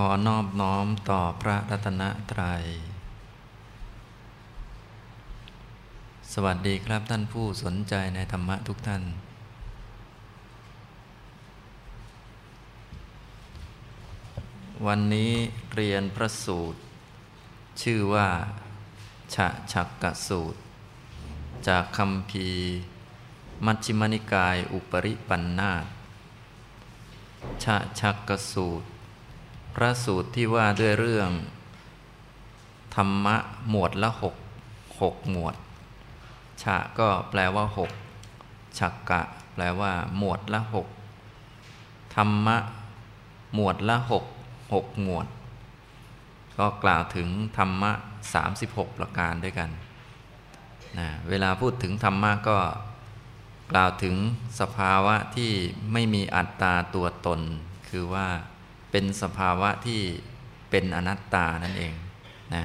ขอนอบน้อมต่อพระรัตนตรัย สวัสดีครับท่านผู้สนใจในธรรมะทุกท่าน วันนี้เรียนพระสูตร ชื่อว่าฉะฉักกะสูตร จากคำพีมัชฌิมนิกายอุปริปันนาตฉะชักกสูตร พระสูตรที่ว่าด้วยเรื่อง ธรรมะหมวดละหกหกหมวด ฉะก็แปลว่าหกฉักกะ แปลว่า หมวดละหกธรรมะ หมวดละหกหกหมวด ก็กล่าวถึงธรรมะ 36 ประการด้วยกันนะเวลาพูดถึงธรรมะก็กล่าวถึงสภาวะที่ไม่มีอัตตาตัวตน คือว่า เป็นสภาวะที่เป็นอนัตตานั่นเองนะ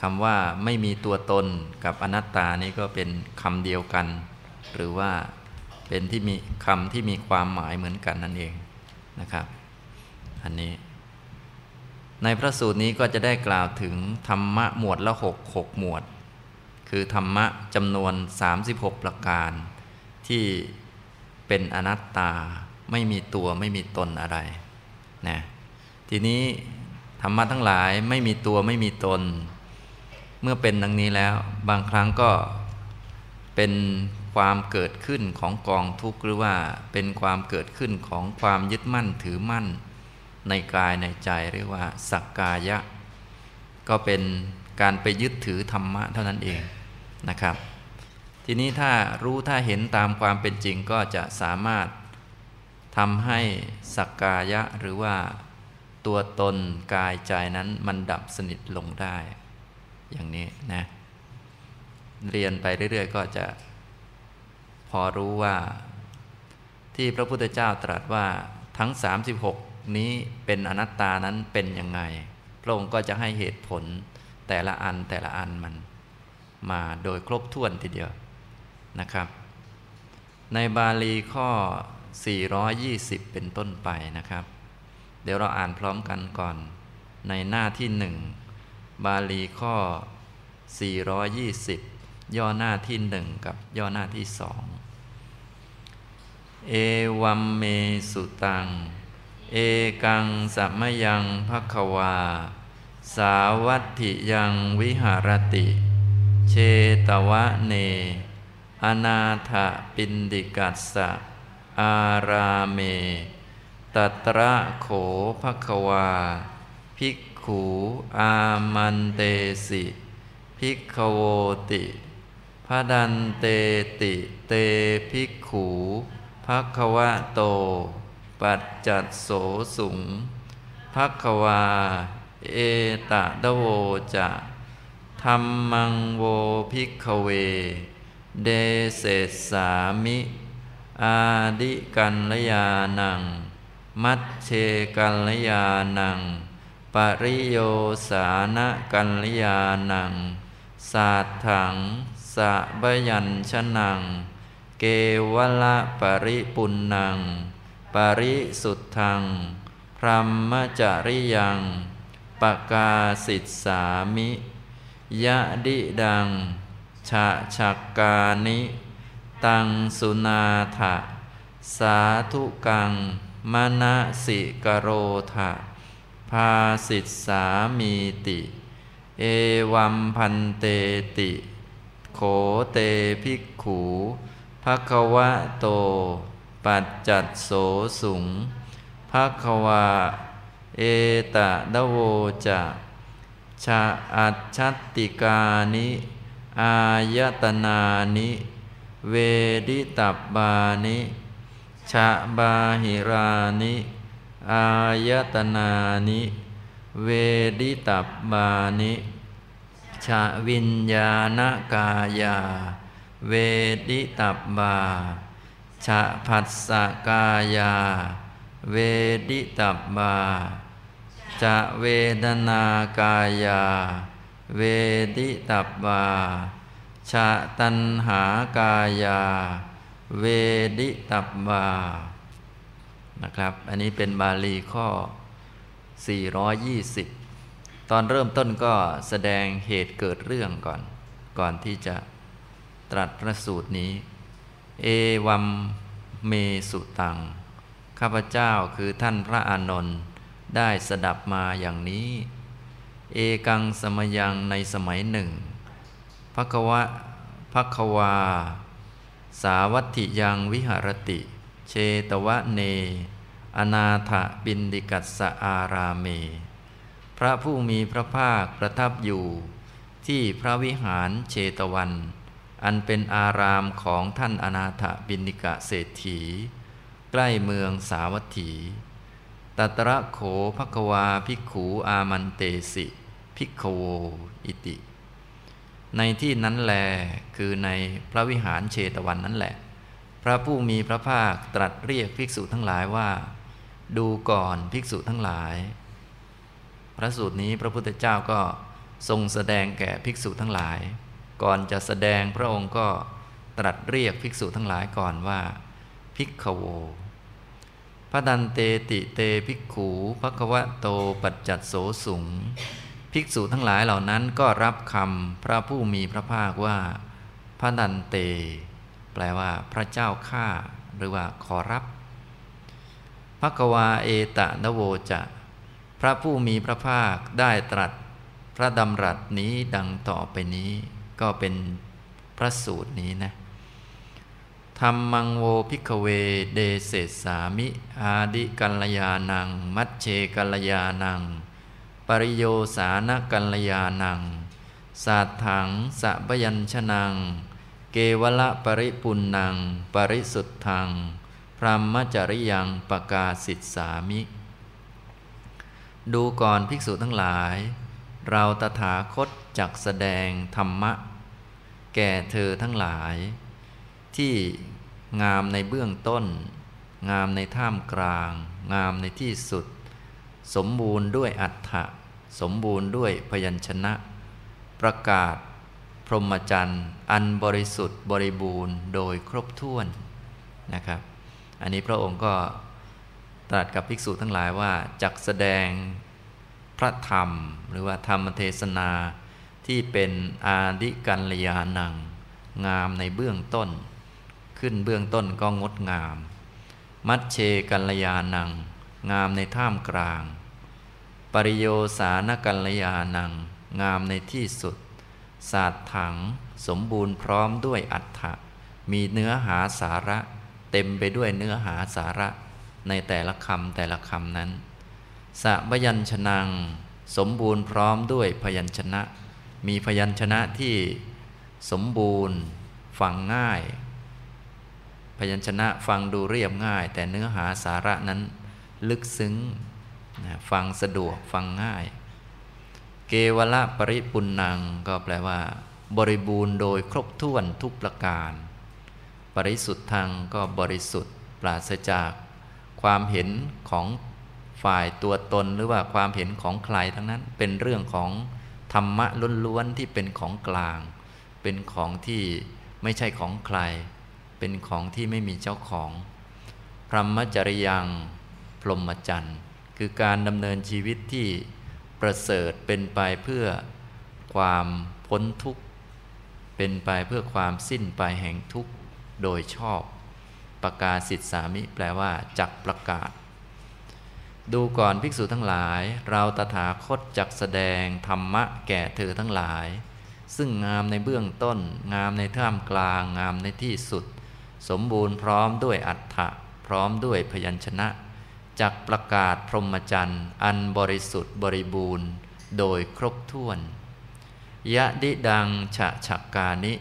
คำว่าไม่มีตัวตนกับอนัตตานี้ก็เป็นคำเดียวกัน หรือว่าเป็นที่มีคำที่มีความหมายเหมือนกันนั่นเองนะครับอันนี้ ในพระสูตรนี้ก็จะได้กล่าวถึงธรรมะหมวดละหกหกหมวด คือธรรมะจำนวน 36 ประการ ที่เป็นอนัตตาไม่มีตัวไม่มีตนอะไรนะ ทีนี้ธรรมะทั้งหลายไม่มีตัวไม่มีตน เมื่อเป็นดังนี้แล้วบางครั้งก็เป็นความเกิดขึ้นของกองทุกข์หรือว่าเป็นความเกิดขึ้นของความยึดมั่นถือมั่น ในกายในใจเรียกว่าสักกายะ ก็เป็นการไปยึดถือธรรมะเท่านั้นเองนะครับ ทีนี้ถ้ารู้ถ้าเห็นตามความเป็นจริงก็จะสามารถทำให้สักกายะหรือว่า ตัวตนกายใจนั้นมันดับสนิทลงได้ อย่างนี้นะ เรียนไปเรื่อย ๆ ก็จะพอรู้ว่าที่พระพุทธเจ้าตรัสว่าทั้ง 36 นี้เป็นอนัตตานั้นเป็นยังไง พระองค์ก็จะให้เหตุผลแต่ละอันแต่ละอันมันมาโดยครบถ้วนทีเดียวนะครับ ในบาลีข้อ 420 เป็นต้นไปนะครับ เดี๋ยวเราอ่านพร้อมกันก่อน ในหน้าที่หนึ่งบาลีข้อ 420 ย่อหน้าที่หนึ่งกับย่อหน้าที่สองเอวัมเมสุตัง เอกังสัมยังภควา สาวัตถิยังวิหารติ เชตวะเน อนาถปินดิกัสสะอาราเม ตัตระโขภควา ภิกขูอามันเตสิ ภิกขโวติพระดันเตติเตภิกขูภควะโต ปัจจัดโสสุงภควา เอตะดโวจะธรรมังโวภิกขเว เดเสสามิ อาดิกันลยานัง มัชเชกัลยานัง ปริโยสานะกัลยานัง สาถังสะบยัญชนัง เกวละปริปุณนัง ปริสุทธัง พรหมจริยังปกาสิทสามิ ยะดิดังชะชักกานิ ตังสุนาถะสาธุกัง มณสิกโรธะภาสิทสามีติ เอวัมพันเตติ โขเตภิกขูภควะโต ปัจจัดโสสุงภควาเอตะดโวจะชะอัจฉติกานิ อายตนานิ เวดิตับบานิ ชะบาหิรานิ อายตนานิ เวดิตับบานิชะวิญญาณกายา เวดิตับบาชะผัสสะกายา เวดิตับบาจะเวดนากายา เวดิตับบาชาตันหากายา เวดิตับบานะครับ อันนี้เป็นบาลีข้อ 420 ตอนเริ่มต้นก็แสดงเหตุเกิดเรื่องก่อน ก่อนที่จะตรัสพระสูตรนี้ เอวัมเมสุตัง ข้าพเจ้าคือท่านพระอานนท์ได้สดับมาอย่างนี้ เอกังสมยังในสมัยหนึ่งพระควะพระควา สาวัตถิยังวิหรติ เชตวะเน อนาถบินดิกัสอาราเม พระผู้มีพระภาคประทับอยู่ ที่พระวิหารเชตวัน อันเป็นอารามของท่านอนาถบินิกะเศรษฐี ใกล้เมืองสาวัตถีตัตระโขภควาภิกขูอามันเตสิ ภิกขโว อิติ ในที่นั้นแลคือในพระวิหารเชตวันนั้นแหละ พระผู้มีพระภาคตรัสเรียกภิกษุทั้งหลายว่า ดูก่อนภิกษุทั้งหลาย พระสูตรนี้พระพุทธเจ้าก็ทรงแสดงแก่ภิกษุทั้งหลาย ก่อนจะแสดงพระองค์ก็ตรัสเรียกภิกษุทั้งหลายก่อนว่า ภิกขโวพระดันเตติเตภิกขูภควะโตปัจจัตโสสุง ภิกษุทั้งหลายเหล่านั้นก็รับคำพระผู้มีพระภาคว่าพระดันเต แปลว่าพระเจ้าข้าหรือว่าขอรับภควาเอตะนโวจะ พระผู้มีพระภาคได้ตรัส พระดำรัสนี้ดังต่อไปนี้ ก็เป็นพระสูตรนี้นะธรรมังโวพิกเวเดเสสามิ อาดิกัลยานัง มัชเชกัลยานัง ปริโยสานกัลยานังสาถังสะบยัญชนัง เกวละปริปุณนัง ปริสุทธัง พรหมจริยังปกาสิทสามิ ดูก่อนภิกษุทั้งหลาย เราตถาคตจักแสดงธรรมะ แก่เธอทั้งหลาย ที่งามในเบื้องต้น งามในท่ามกลาง งามในที่สุด สมบูรณ์ด้วยอัฏฐะสมบูรณ์ด้วยพยัญชนะ ประกาศ พรหมจรรย์ อันบริสุทธิ์บริบูรณ์โดยครบถ้วนนะครับ อันนี้พระองค์ก็ตรัสกับภิกษุทั้งหลายว่าจักแสดงพระธรรม หรือว่าธรรมเทศนาที่เป็นอาดิกัลยาณัง งามในเบื้องต้น ขึ้นเบื้องต้นก็งดงาม มัชเชกัลยานัง งามในท่ามกลาง ปริโยสานกัลยานัง งามในที่สุด ศาสตร์ถัง สมบูรณ์พร้อมด้วยอัฏฐะมีเนื้อหาสาระ เต็มไปด้วยเนื้อหาสาระ ในแต่ละคำแต่ละคำนั้นสะพยัญชนะสมบูรณ์พร้อมด้วยพยัญชนะ มีพยัญชนะที่สมบูรณ์ฟังง่าย พยัญชนะฟังดูเรียบง่าย แต่เนื้อหาสาระนั้น ลึกซึ้งนะฟังสะดวกฟังง่าย เกวละปริปุนังก็แปลว่า บริบูรณ์โดยครบถ้วนทุกประการ ปริสุทธังก็บริสุทธิ์ปราศจากความเห็นของฝ่ายตัวตนหรือว่าความเห็นของใครทั้งนั้นเป็นเรื่องของธรรมะล้วนๆที่เป็นของกลาง เป็นของที่ไม่ใช่ของใคร เป็นของที่ไม่มีเจ้าของพรหมจริยัง พรหมจรรย์คือการดำเนินชีวิตที่ประเสริฐเป็นไปเพื่อความพ้นทุกข์ เป็นไปเพื่อความสิ้นไปแห่งทุกข์โดยชอบ ประกาศสิทธิสามิแปลว่าจักประกาศ ดูก่อนภิกษุทั้งหลาย เราตถาคตจักแสดงธรรมะแก่เธอทั้งหลาย ซึ่งงามในเบื้องต้น งามในท่ามกลาง งามในที่สุด สมบูรณ์พร้อมด้วยอัฏฐะพร้อมด้วยพยัญชนะ จักประกาศพรหมจรรย์ อันบริสุทธิ์บริบูรณ์ โดยครบถ้วน ยะดิดังฉะฉักกานิ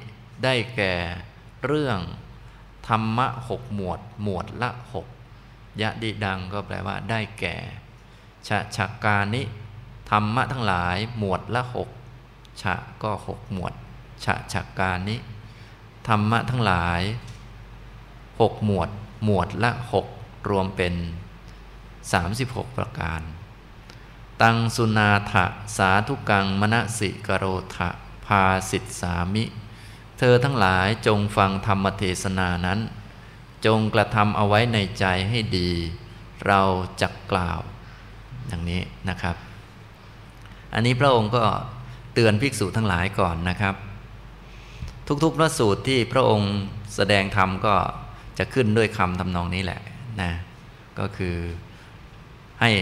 ได้แก่เรื่องธรรมะหกหมวดหมวดละหกยะดิดังก็แปลว่าได้แก่ ฉะฉักกานิ ธรรมะทั้งหลายหมวดละหกฉะก็หกหมวด ฉะฉักกานิธรรมะทั้งหลายหกหมวดหมวดละหกรวมเป็น 36 ประการ ตังสุนาถะสาธุกังมณสิกโรทะพาสิทสามิ เธอทั้งหลายจงฟังธรรมเทศนานั้น จงกระทำเอาไว้ในใจให้ดี เราจักกล่าวอย่างนี้นะครับ อันนี้พระองค์ก็เตือนภิกษุทั้งหลายก่อนนะครับ ทุกๆพระสูตรที่พระองค์แสดงธรรมก็จะขึ้นด้วยคำทำนองนี้แหละนะก็คือ ให้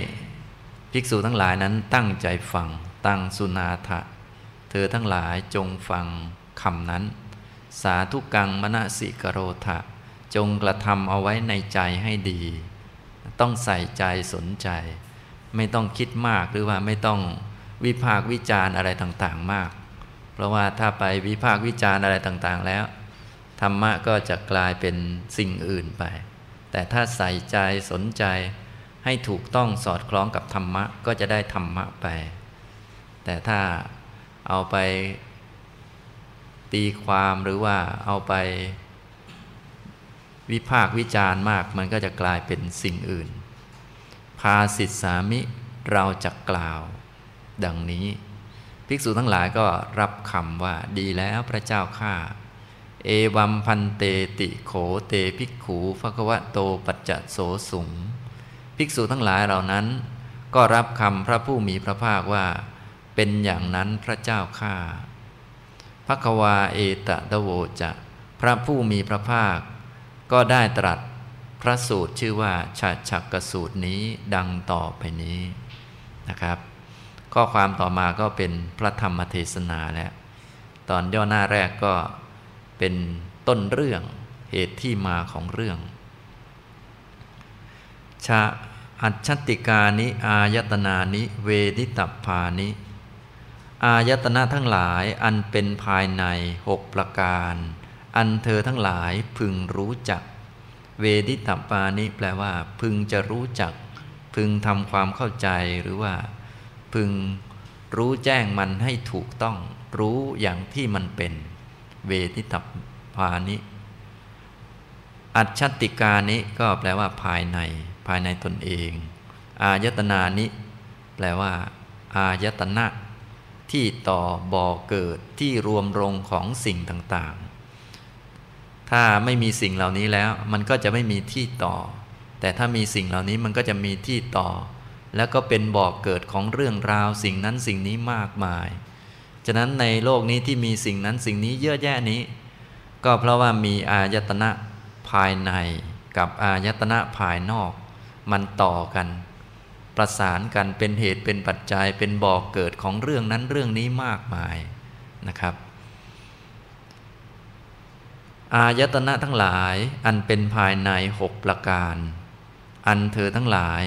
ภิกษุทั้งหลายนั้นตั้งใจฟัง ตั้งสุนาทะ เธอทั้งหลายจงฟังคำนั้น สาธุกังมณสิกโรธะ จงกระทำเอาไว้ในใจให้ดี ต้องใส่ใจสนใจ ไม่ต้องคิดมากหรือว่าไม่ต้องวิพากวิจารอะไรต่างๆมาก เพราะว่าถ้าไปวิพากวิจารอะไรต่างๆแล้ว ธรรมะก็จะกลายเป็นสิ่งอื่นไป แต่ถ้าใส่ใจสนใจ ให้ถูกต้องสอดคล้องกับธรรมะ ก็จะได้ธรรมะไป แต่ถ้าเอาไปตีความหรือว่าเอาไปวิพากวิจารณ์มาก มันก็จะกลายเป็นสิ่งอื่น ภาสิทสามิเราจะกล่าว ดังนี้ ภิกษุทั้งหลายก็รับคำว่าดีแล้วพระเจ้าข้าเอวัมพันเตติโขเตภิกขูภควะโตปัจจโสสุง ภิกษุทั้งหลายเหล่านั้น ก็รับคำพระผู้มีพระภาคว่า เป็นอย่างนั้นพระเจ้าข้าภควาเอตตะโวจะ พระผู้มีพระภาค ก็ได้ตรัสพระสูตรชื่อว่าฉาฉักกสูตรนี้ดังต่อไปนี้นะครับ ข้อความต่อมาก็เป็นพระธรรมเทศนาแล้ว ตอนย่อหน้าแรกก็เป็นต้นเรื่องเหตุที่มาของเรื่อง ชาอัจฉติกานิ อายตนานิ เวดิตพานิ อายตนะทั้งหลายอันเป็นภายในหกประการ อันเธอทั้งหลายพึงรู้จัก เวดิตปานิแปลว่า พึงจะรู้จัก พึงทำความเข้าใจหรือว่า พึงรู้แจ้งมันให้ถูกต้อง รู้อย่างที่มันเป็น เวทิตปานิอัจฉติกานิก็แปลว่าภายใน ภายในตนเอง อายตนานิ แปลว่า อายตนะ ที่ต่อบ่อเกิดที่รวมรงของสิ่งต่างถ้าไม่มีสิ่งเหล่านี้แล้ว มันก็จะไม่มีที่ต่อ แต่ถ้ามีสิ่งเหล่านี้มันก็จะมีที่ต่อ แล้วก็เป็นบ่อเกิดของเรื่องราวสิ่งนั้นสิ่งนี้มากมาย ฉะนั้นในโลกนี้ที่มีสิ่งนั้นสิ่งนี้เยอะแยะนี้ ก็เพราะว่ามีอายตนะภายในกับอายตนะภายนอก มันต่อกัน ประสานกันเป็นเหตุเป็นปัจจัยเป็นบอกเกิดของเรื่องนั้นเรื่องนี้มากมายนะครับ อายตนะทั้งหลายอันเป็นภายในหกประการ อันเธอทั้งหลาย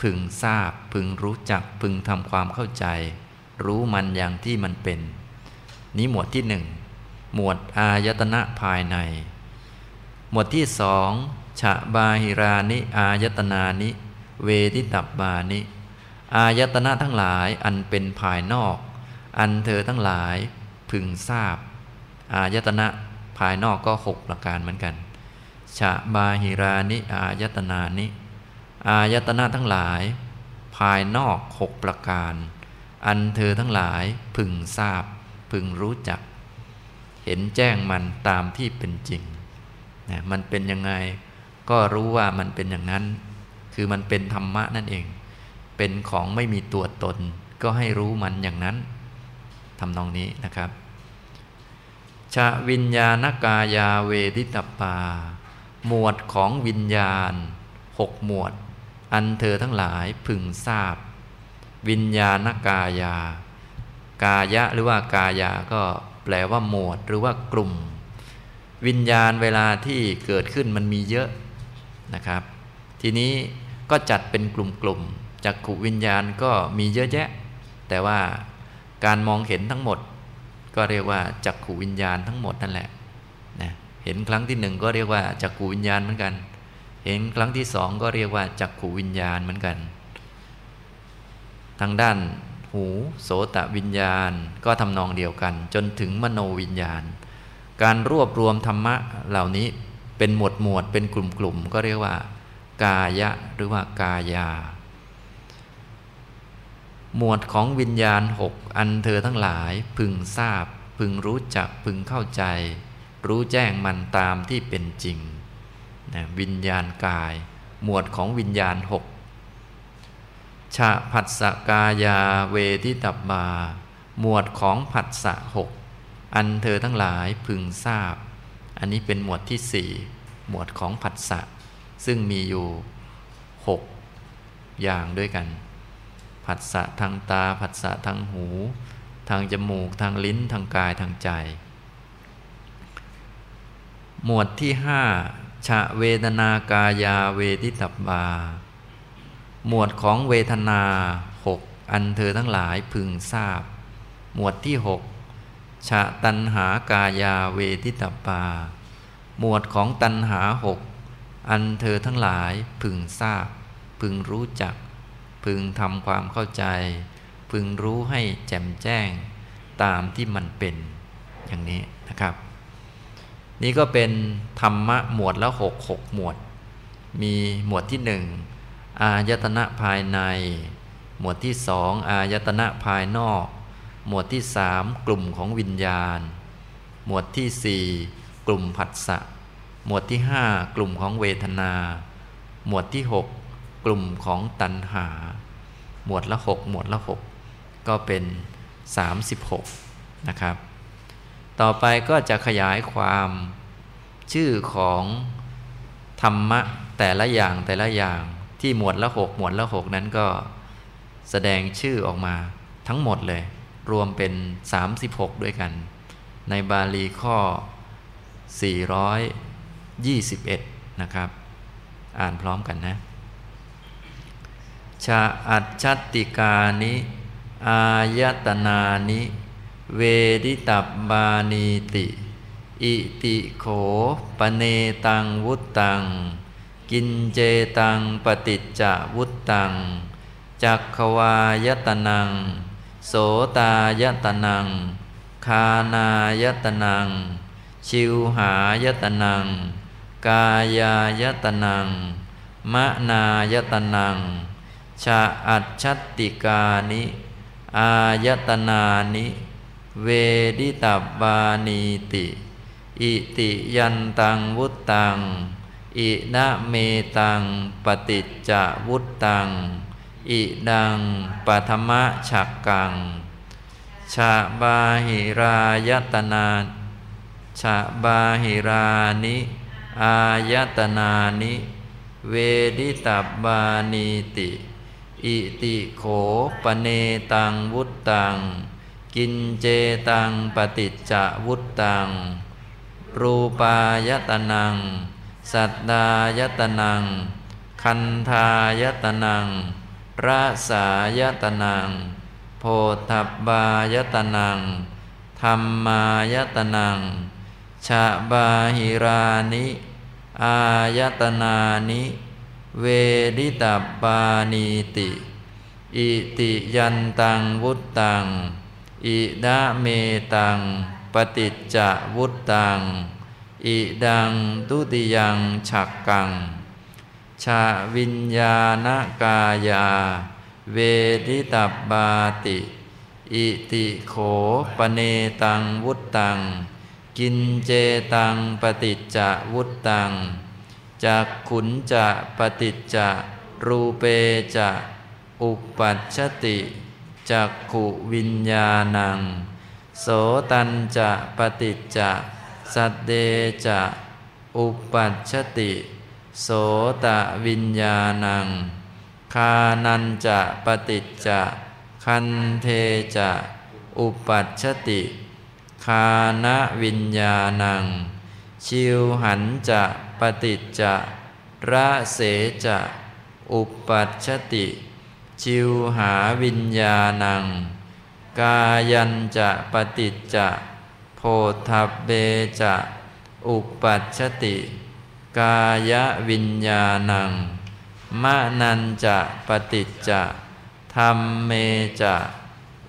พึงทราบพึงรู้จักพึงทำความเข้าใจ รู้มันอย่างที่มันเป็น นี้หมวดที่หนึ่งหมวดอายตนะภายใน หมวดที่สอง ฉะบาหิรานิ อายตนานิ เวทิตับบานิ อายตนะทั้งหลายอันเป็นภายนอก อันเธอทั้งหลายพึงทราบ อายตนะภายนอกก็หกประการเหมือนกันชะบาหิรานิ อายตนานิ อายตนะทั้งหลาย ภายนอกหกประการ อันเธอทั้งหลายพึงทราบ พึงรู้จัก เห็นแจ้งมันตามที่เป็นจริงนะมันเป็นยังไง ก็รู้ว่ามันเป็นอย่างนั้น คือมันเป็นธรรมะนั่นเอง เป็นของไม่มีตัวตน ก็ให้รู้มันอย่างนั้นทำนองนี้นะครับชาวิญญาณกายาเวทิตปา หมวดของวิญญาณหกหมวด อันเธอทั้งหลายพึงทราบ วิญญาณกายา กายะหรือว่ากายาก็แปลว่าหมวดหรือว่ากลุ่ม วิญญาณเวลาที่เกิดขึ้นมันมีเยอะ นะครับ ทีนี้ก็จัดเป็นกลุ่มๆจักขุวิญญาณก็มีเยอะแยะ แต่ว่าการมองเห็นทั้งหมด ก็เรียกว่าจักขูวิญญาณทั้งหมดนั่นแหละนะเห็นครั้งที่หนึ่งก็เรียกว่าจักขูวิญญาณเหมือนกัน เห็นครั้งที่สองก็เรียกว่าจักขูวิญญาณเหมือนกัน ทางด้านหูโสตวิญญาณก็ทำนองเดียวกัน จนถึงมโนวิญญาณ การรวบรวมธรรมะเหล่านี้ เป็นหมวดหมวดเป็นกลุ่มกลุ่มก็เรียกว่า กายะหรือว่ากายา หมวดของวิญญาณหกอันเธอทั้งหลายพึงทราบ พึงรู้จักพึงเข้าใจ รู้แจ้งมันตามที่เป็นจริงนะวิญญาณกาย หมวดของวิญญาณหกชะผัสสะกายาเวทิตับบาหมวดของผัสสะหกอันเธอทั้งหลายพึงทราบ อันนี้เป็นหมวดที่สี่หมวดของผัสสะซึ่งมีอยู่หกอย่างด้วยกัน ผัสสะทางตา ผัสสะทางหู ทางจมูก ทางลิ้น ทางกาย ทางใจ หมวดที่ห้าชะเวทนากายาเวทิตับบา หมวดของเวทนาหกอันเธอทั้งหลายพึงทราบ หมวดที่หก ชะตันหากายาเวทิตับาหมวดของตันหาหกอันเธอทั้งหลายพึงทราบ พึงรู้จัก พึงทำความเข้าใจ พึงรู้ให้แจ่มแจ้งตามที่มันเป็นอย่างนี้นะครับ นี่ก็เป็นธรรมะหมวดละหกหกหมวด มีหมวดที่หนึ่งอายตนะภายใน หมวดที่สองอายตนะภายนอก หมวดที่สามกลุ่มของวิญญาณ หมวดที่สี่กลุ่มผัสสะหมวดที่ห้ากลุ่มของเวทนา หมวดที่หกกลุ่มของตัณหา หมวดละหกหมวดละหกก็เป็นสามสิบหกนะครับ ต่อไปก็จะขยายความชื่อของธรรมะแต่ละอย่างแต่ละอย่างที่หมวดละหกหมวดละหกนั้นก็แสดงชื่อออกมาทั้งหมดเลย รวมเป็น 36 ด้วยกัน ในบาลีข้อ 421 นะครับ อ่านพร้อมกันนะ ชาอัจฉติกานิ อายตนานิ เวดิตับบานีติ อิติโขปเนตังวุตตัง กินเจตังปฏิจจวุตตัง จักขวายตนัง โสตายตนัง คานายตนัง ชิวหายตนัง กายายตนัง มะนายตนัง ชาอัจฉติกานิ อายตนานิ เวดิตับบานีติ อิติยันตังวุตตัง อินะเมตัง ปฏิจจวุตตัง อิดังปัทมะฉักกังชาบาหิรายตนาชาบาหิรานิอายตนานิ เวดิตับบานีติ อิติโขปเนตังวุตตัง กินเจตังปฏิจจวุตตัง รูปายตนัง สัตดายตนัง คันธายตนัง ราสายตนัง โพธบายตนัง ธรรมายตนังชาบาหิรานิ อายตนานิ เวดิตับานีติ อิติยันตังวุตตัง อิดะเมตัง ปฏิจจวุตตัง อิดังตุติยังฉักกัง ชาวิญญาณกายา เวดิตับบาติ อิติโขปเนตังวุตตัง กินเจตังปฏิจจวุตตังจากขุนจะปฏิจจรูเปจะอุปัชติจากขุวิญญาณัง โสตันจะปฏิจจสัตเดจะอุปัชติ โสตวิญญาณัง คานันจะปฏิจจคันเทจะอุปัชติ คานวิญญาณัง ชิวหันจะปฏิจจะระเสจะอุปัชติ ชิวหาวิญญาณัง กายันจะปฏิจจะโพธเบจะ อุปัชติ กายวิญญาณังมะนันจะปฏิจจะธรรมเมจะ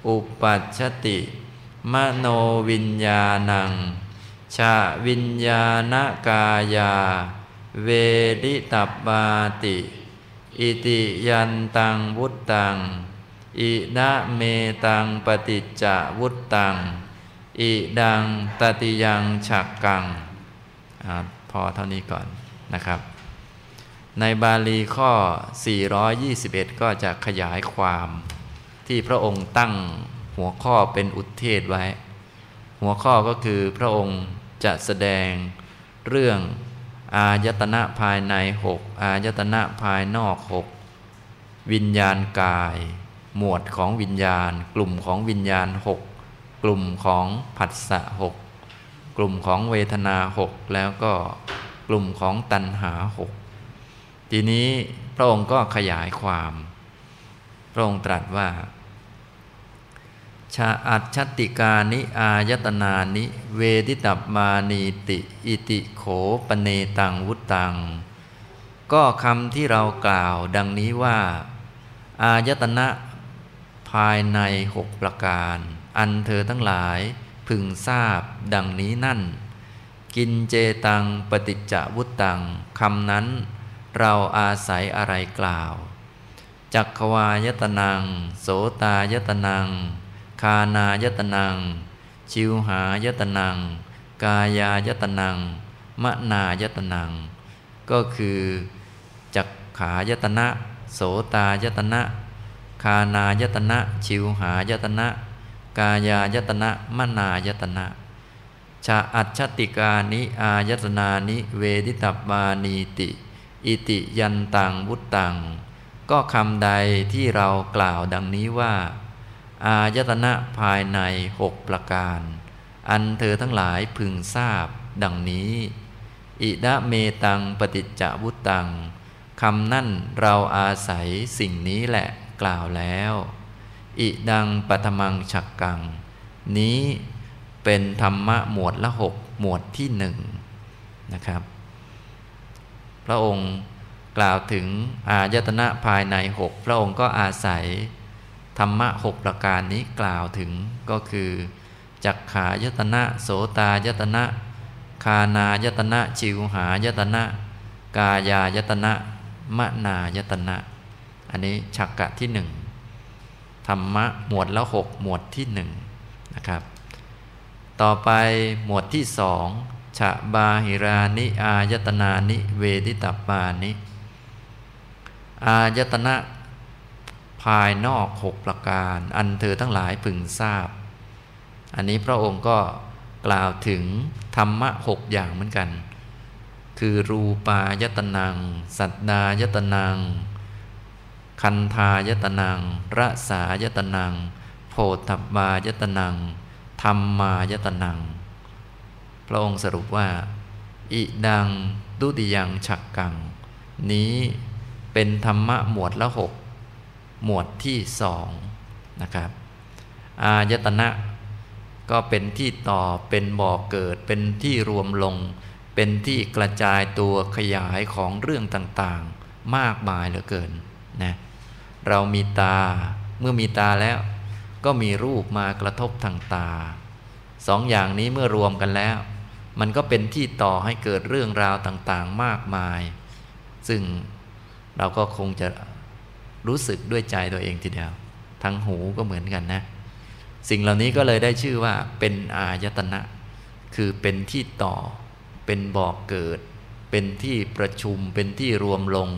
อุปัชติมโนวิญญาณังชาวิญญาณกายา เวดิตับบาติ อิติยันตังวุตตัง อินะเมตังปฏิจจวุตตัง อิดังตติยังฉักกัง พอเท่านี้ก่อน นะครับ ในบาลีข้อ 421 ก็จะขยายความที่พระองค์ตั้งหัวข้อเป็นอุทเทศไว้ หัวข้อก็คือพระองค์จะแสดงเรื่องอายตนะภายในหกอายตนะภายนอกหกวิญญาณกาย หมวดของวิญญาณ กลุ่มของวิญญาณหกกลุ่มของผัสสะหกกลุ่มของเวทนาหกแล้วก็ กลุ่มของตัณหาหกทีนี้พระองค์ก็ขยายความ พระองค์ตรัสว่า ชาอัจฉติกานิอายตนานิ เวทิตับมานีติ อิติโขปเนตังวุตัง ก็คำที่เรากล่าวดังนี้ว่า อายตนะภายในหกประการ อันเธอทั้งหลายพึงทราบดังนี้นั่น กินเจตังปฏิจจวุตังคำนั้น เราอาศัยอะไรกล่าว จักขวายตนัง โสตายตนัง คานายตนัง ชิวหายตนัง กายายตนังมนายตนัง ก็คือจักขายตนะ โสตายตนะ คานายตนะ ชิวหายตนะ กายายตนะมนายตนะ ชาอัจฉติกานิ อายตนานิ เวดิตับานีติ อิติยันตังวุตตัง ก็คำใดที่เรากล่าวดังนี้ว่า อายตนะภายในหกประการ อันเธอทั้งหลายพึงทราบดังนี้ อิดะเมตังปฏิจจวุตตังคำนั่นเราอาศัยสิ่งนี้แหละกล่าวแล้ว อิดังปฐมังฉักกัง นี้ เป็นธรรมะหมวดละหกหมวดที่หนึ่งนะครับ พระองค์กล่าวถึงอายตนะภายในหกพระองค์ก็อาศัยธรรมะหกประการนี้กล่าวถึงก็คือจักขายตนะโสตายตนะ คานายตนะชิวหายตนะ กายายตนะมะนายตนะ อันนี้ฉักกะที่หนึ่งธรรมะหมวดละหกหมวดที่หนึ่งนะครับ ต่อไปหมวดที่สองฉะบาหิรานิ อายตนานิ เวทิตาปานิ อายตนะภายนอกหกประการ อันเธอทั้งหลายพึงทราบ อันนี้พระองค์ก็กล่าวถึงธรรมะหกอย่างเหมือนกัน คือรูปายตนัง สัตดายตนัง คันธายตนัง รสายตนัง โพธบายตนัง ธรรมายตนัง พระองค์สรุปว่า อิดังดุติยังฉักกัง นี้เป็นธรรมะหมวดละหกหมวดที่สองนะครับ อายตนะก็เป็นที่ต่อเป็นบ่อเกิด เป็นที่รวมลง เป็นที่กระจายตัวขยายของเรื่องต่างๆ มากมายเหลือเกินนะเรามีตาเมื่อมีตาแล้ว ก็มีรูปมากระทบทางตาสองอย่างนี้เมื่อรวมกันแล้ว มันก็เป็นที่ต่อให้เกิดเรื่องราวต่างๆมากมาย ซึ่งเราก็คงจะรู้สึกด้วยใจตัวเองทีเดียวทั้งหูก็เหมือนกันนะ สิ่งเหล่านี้ก็เลยได้ชื่อว่าเป็นอายตนะ คือเป็นที่ต่อ เป็นบอกเกิด เป็นที่ประชุม เป็นที่รวมลง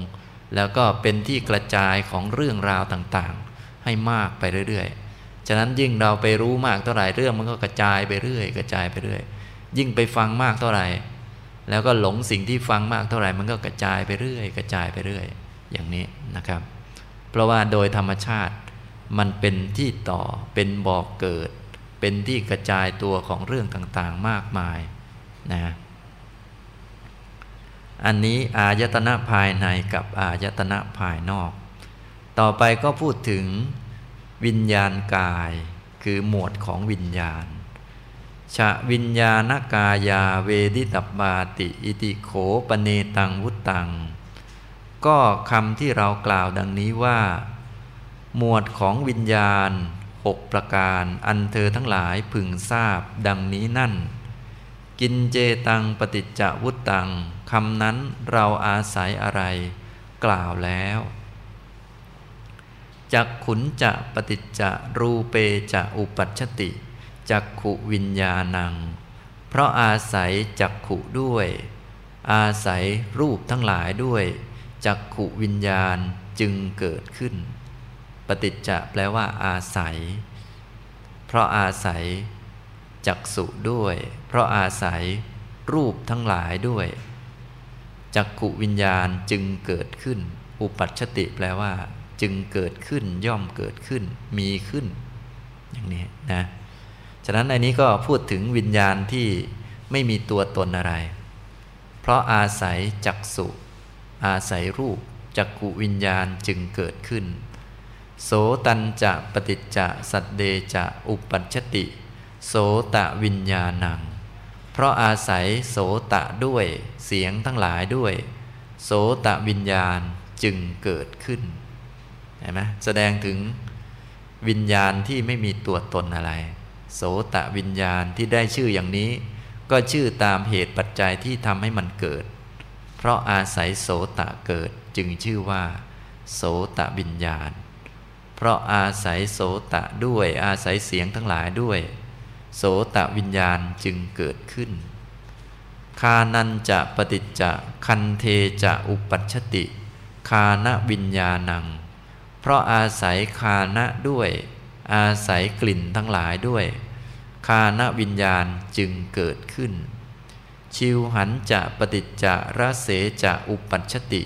แล้วก็เป็นที่กระจายของเรื่องราวต่างๆ ให้มากไปเรื่อยๆ ฉะนั้นยิ่งเราไปรู้มากเท่าไหร่เรื่องมันก็กระจายไปเรื่อย กระจายไปเรื่อย ยิ่งไปฟังมากเท่าไหร่ แล้วก็หลงสิ่งที่ฟังมากเท่าไหร่มันก็กระจายไปเรื่อย กระจายไปเรื่อย อย่างนี้นะครับ เพราะว่าโดยธรรมชาติมันเป็นที่ต่อเป็นบอกเกิด เป็นที่กระจายตัวของเรื่องต่างๆมากมายนะอันนี้อายตนะภายในกับอายตนะภายนอก ต่อไปก็พูดถึง วิญญาณกายคือหมวดของวิญญาณชะวิญญาณกายาเวดิตับบาติ อิติโขปเนตังวุตัง ก็คำที่เรากล่าวดังนี้ว่า หมวดของวิญญาณหกประการอันเธอทั้งหลายพึงทราบดังนี้นั่น กินเจตังปฏิจจวุตังคำนั้นเราอาศัยอะไร กล่าวแล้ว จักขุนจะปฏิจจรูเปจะอุปัชติ จักขุวิญญาณัง เพราะอาศัยจักขุด้วย อาศัยรูปทั้งหลายด้วย จักขุวิญญาณจึงเกิดขึ้น ปฏิจจะแปลว่าอาศัย เพราะอาศัยจักสุด้วย เพราะอาศัยรูปทั้งหลายด้วย จักขุวิญญาณจึงเกิดขึ้น อุปัชติแปลว่า จึงเกิดขึ้นย่อมเกิดขึ้นมีขึ้น อย่างนี้นะฉะนั้นในนี้ก็พูดถึงวิญญาณที่ไม่มีตัวตนอะไร เพราะอาศัยจักสุอาศัยรูปจักขุวิญญาณจึงเกิดขึ้น โสตันจะปฏิจจะสัตเดจะอุปัชติ โสตะวิญญาณัง เพราะอาศัยโสตะด้วยเสียงทั้งหลายด้วย โสตะวิญญาณจึงเกิดขึ้น เห็นไหมแสดงถึงวิญญาณที่ไม่มีตัวตนอะไร โสตะวิญญาณที่ได้ชื่ออย่างนี้ ก็ชื่อตามเหตุปัจจัยที่ทำให้มันเกิด เพราะอาศัยโสตะเกิดจึงชื่อว่า โสตะวิญญาณ เพราะอาศัยโสตะด้วยอาศัยเสียงทั้งหลายด้วย โสตะวิญญาณจึงเกิดขึ้น คานันจะปฏิจจะคันเทจะอุปัชติ คานวิญญาณัง เพราะอาศัยคานะด้วย อาศัยกลิ่นทั้งหลายด้วย คานวิญญาณจึงเกิดขึ้น ชิวหันจะปฏิจจะระเสจะอุปัชติ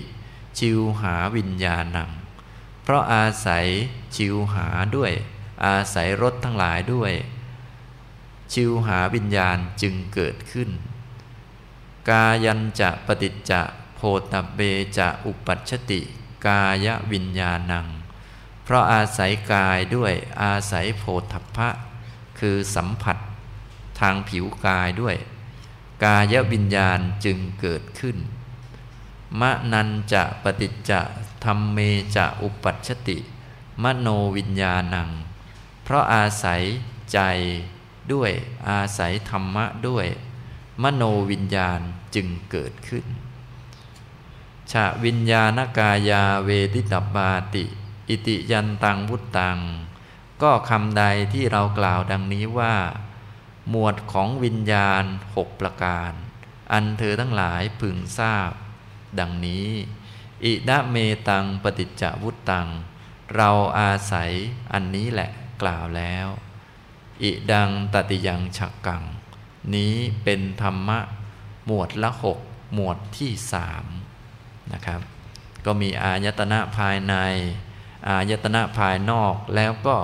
ชิวหาวิญญาณัง เพราะอาศัยชิวหาด้วย อาศัยรถทั้งหลายด้วย ชิวหาวิญญาณจึงเกิดขึ้น กายันจะปฏิจจะโพตเบจะอุปัชติกายวิญญาณัง เพราะอาศัยกายด้วยอาศัยโพธพะ คือสัมผัสทางผิวกายด้วย กายวิญญาณจึงเกิดขึ้น มะนันจะปฏิจจะธรรมเมจะอุปัชติ มโนวิญญาณัง เพราะอาศัยใจด้วยอาศัยธรรมะด้วย มโนวิญญาณจึงเกิดขึ้นชาวิญญาณกายาเวทิตบาติ อิติยันตังวุตตัง ก็คำใดที่เรากล่าวดังนี้ว่า หมวดของวิญญาณหกประการ อันเธอทั้งหลายพึงทราบ ดังนี้ อิดะเมตังปฏิจจวุตตัง เราอาศัยอันนี้แหละกล่าวแล้ว อิดังตติยังฉักกัง นี้เป็นธรรมะ หมวดละหกหมวดที่สามนะครับ ก็มีอายตนะภายใน อายตนะภายนอกแล้วก็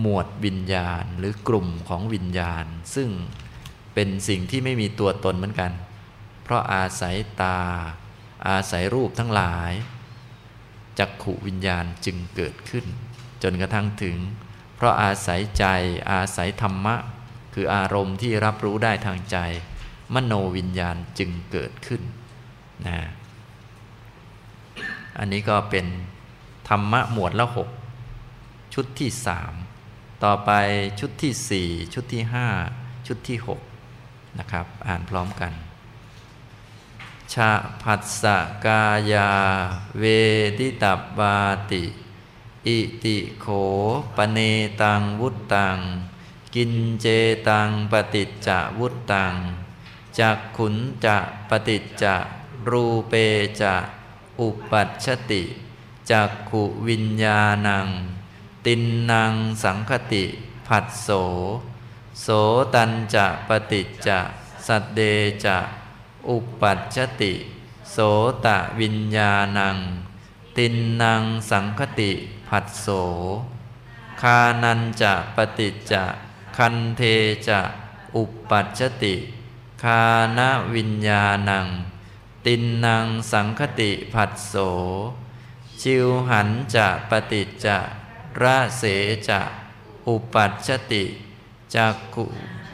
หมวดวิญญาณหรือกลุ่มของวิญญาณ ซึ่งเป็นสิ่งที่ไม่มีตัวตนเหมือนกัน เพราะอาศัยตา อาศัยรูปทั้งหลายจักขุวิญญาณจึงเกิดขึ้น จนกระทั่งถึง เพราะอาศัยใจอาศัยธรรมะ คืออารมณ์ที่รับรู้ได้ทางใจ มโนวิญญาณจึงเกิดขึ้นนะอันนี้ก็เป็น ธรรมะหมวดละหกชุดที่สามต่อไปชุดที่สี่ชุดที่ห้าชุดที่หกนะครับ อ่านพร้อมกันชาผัสสะกายา เวทิตับบาติ อิติโขปเนตังวุตตัง กินเจตังปฏิจจวุตตังจักขุนจะปฏิจจรูเปจะ อุปัชติ จักขุวิญญาณัง ตินนางสังคติผัสโส โสตันจะปฏิจจะสัตเดจะอุปัชติ โสตะวิญญาณัง ตินนางสังคติผัสโส คานันจะปฏิจจะคันเทจะอุปัชติคานวิญญาณัง ตินนางสังคติผัสโส ชิวหันจะปฏิจจะระเสจะอุปัชติจักขุ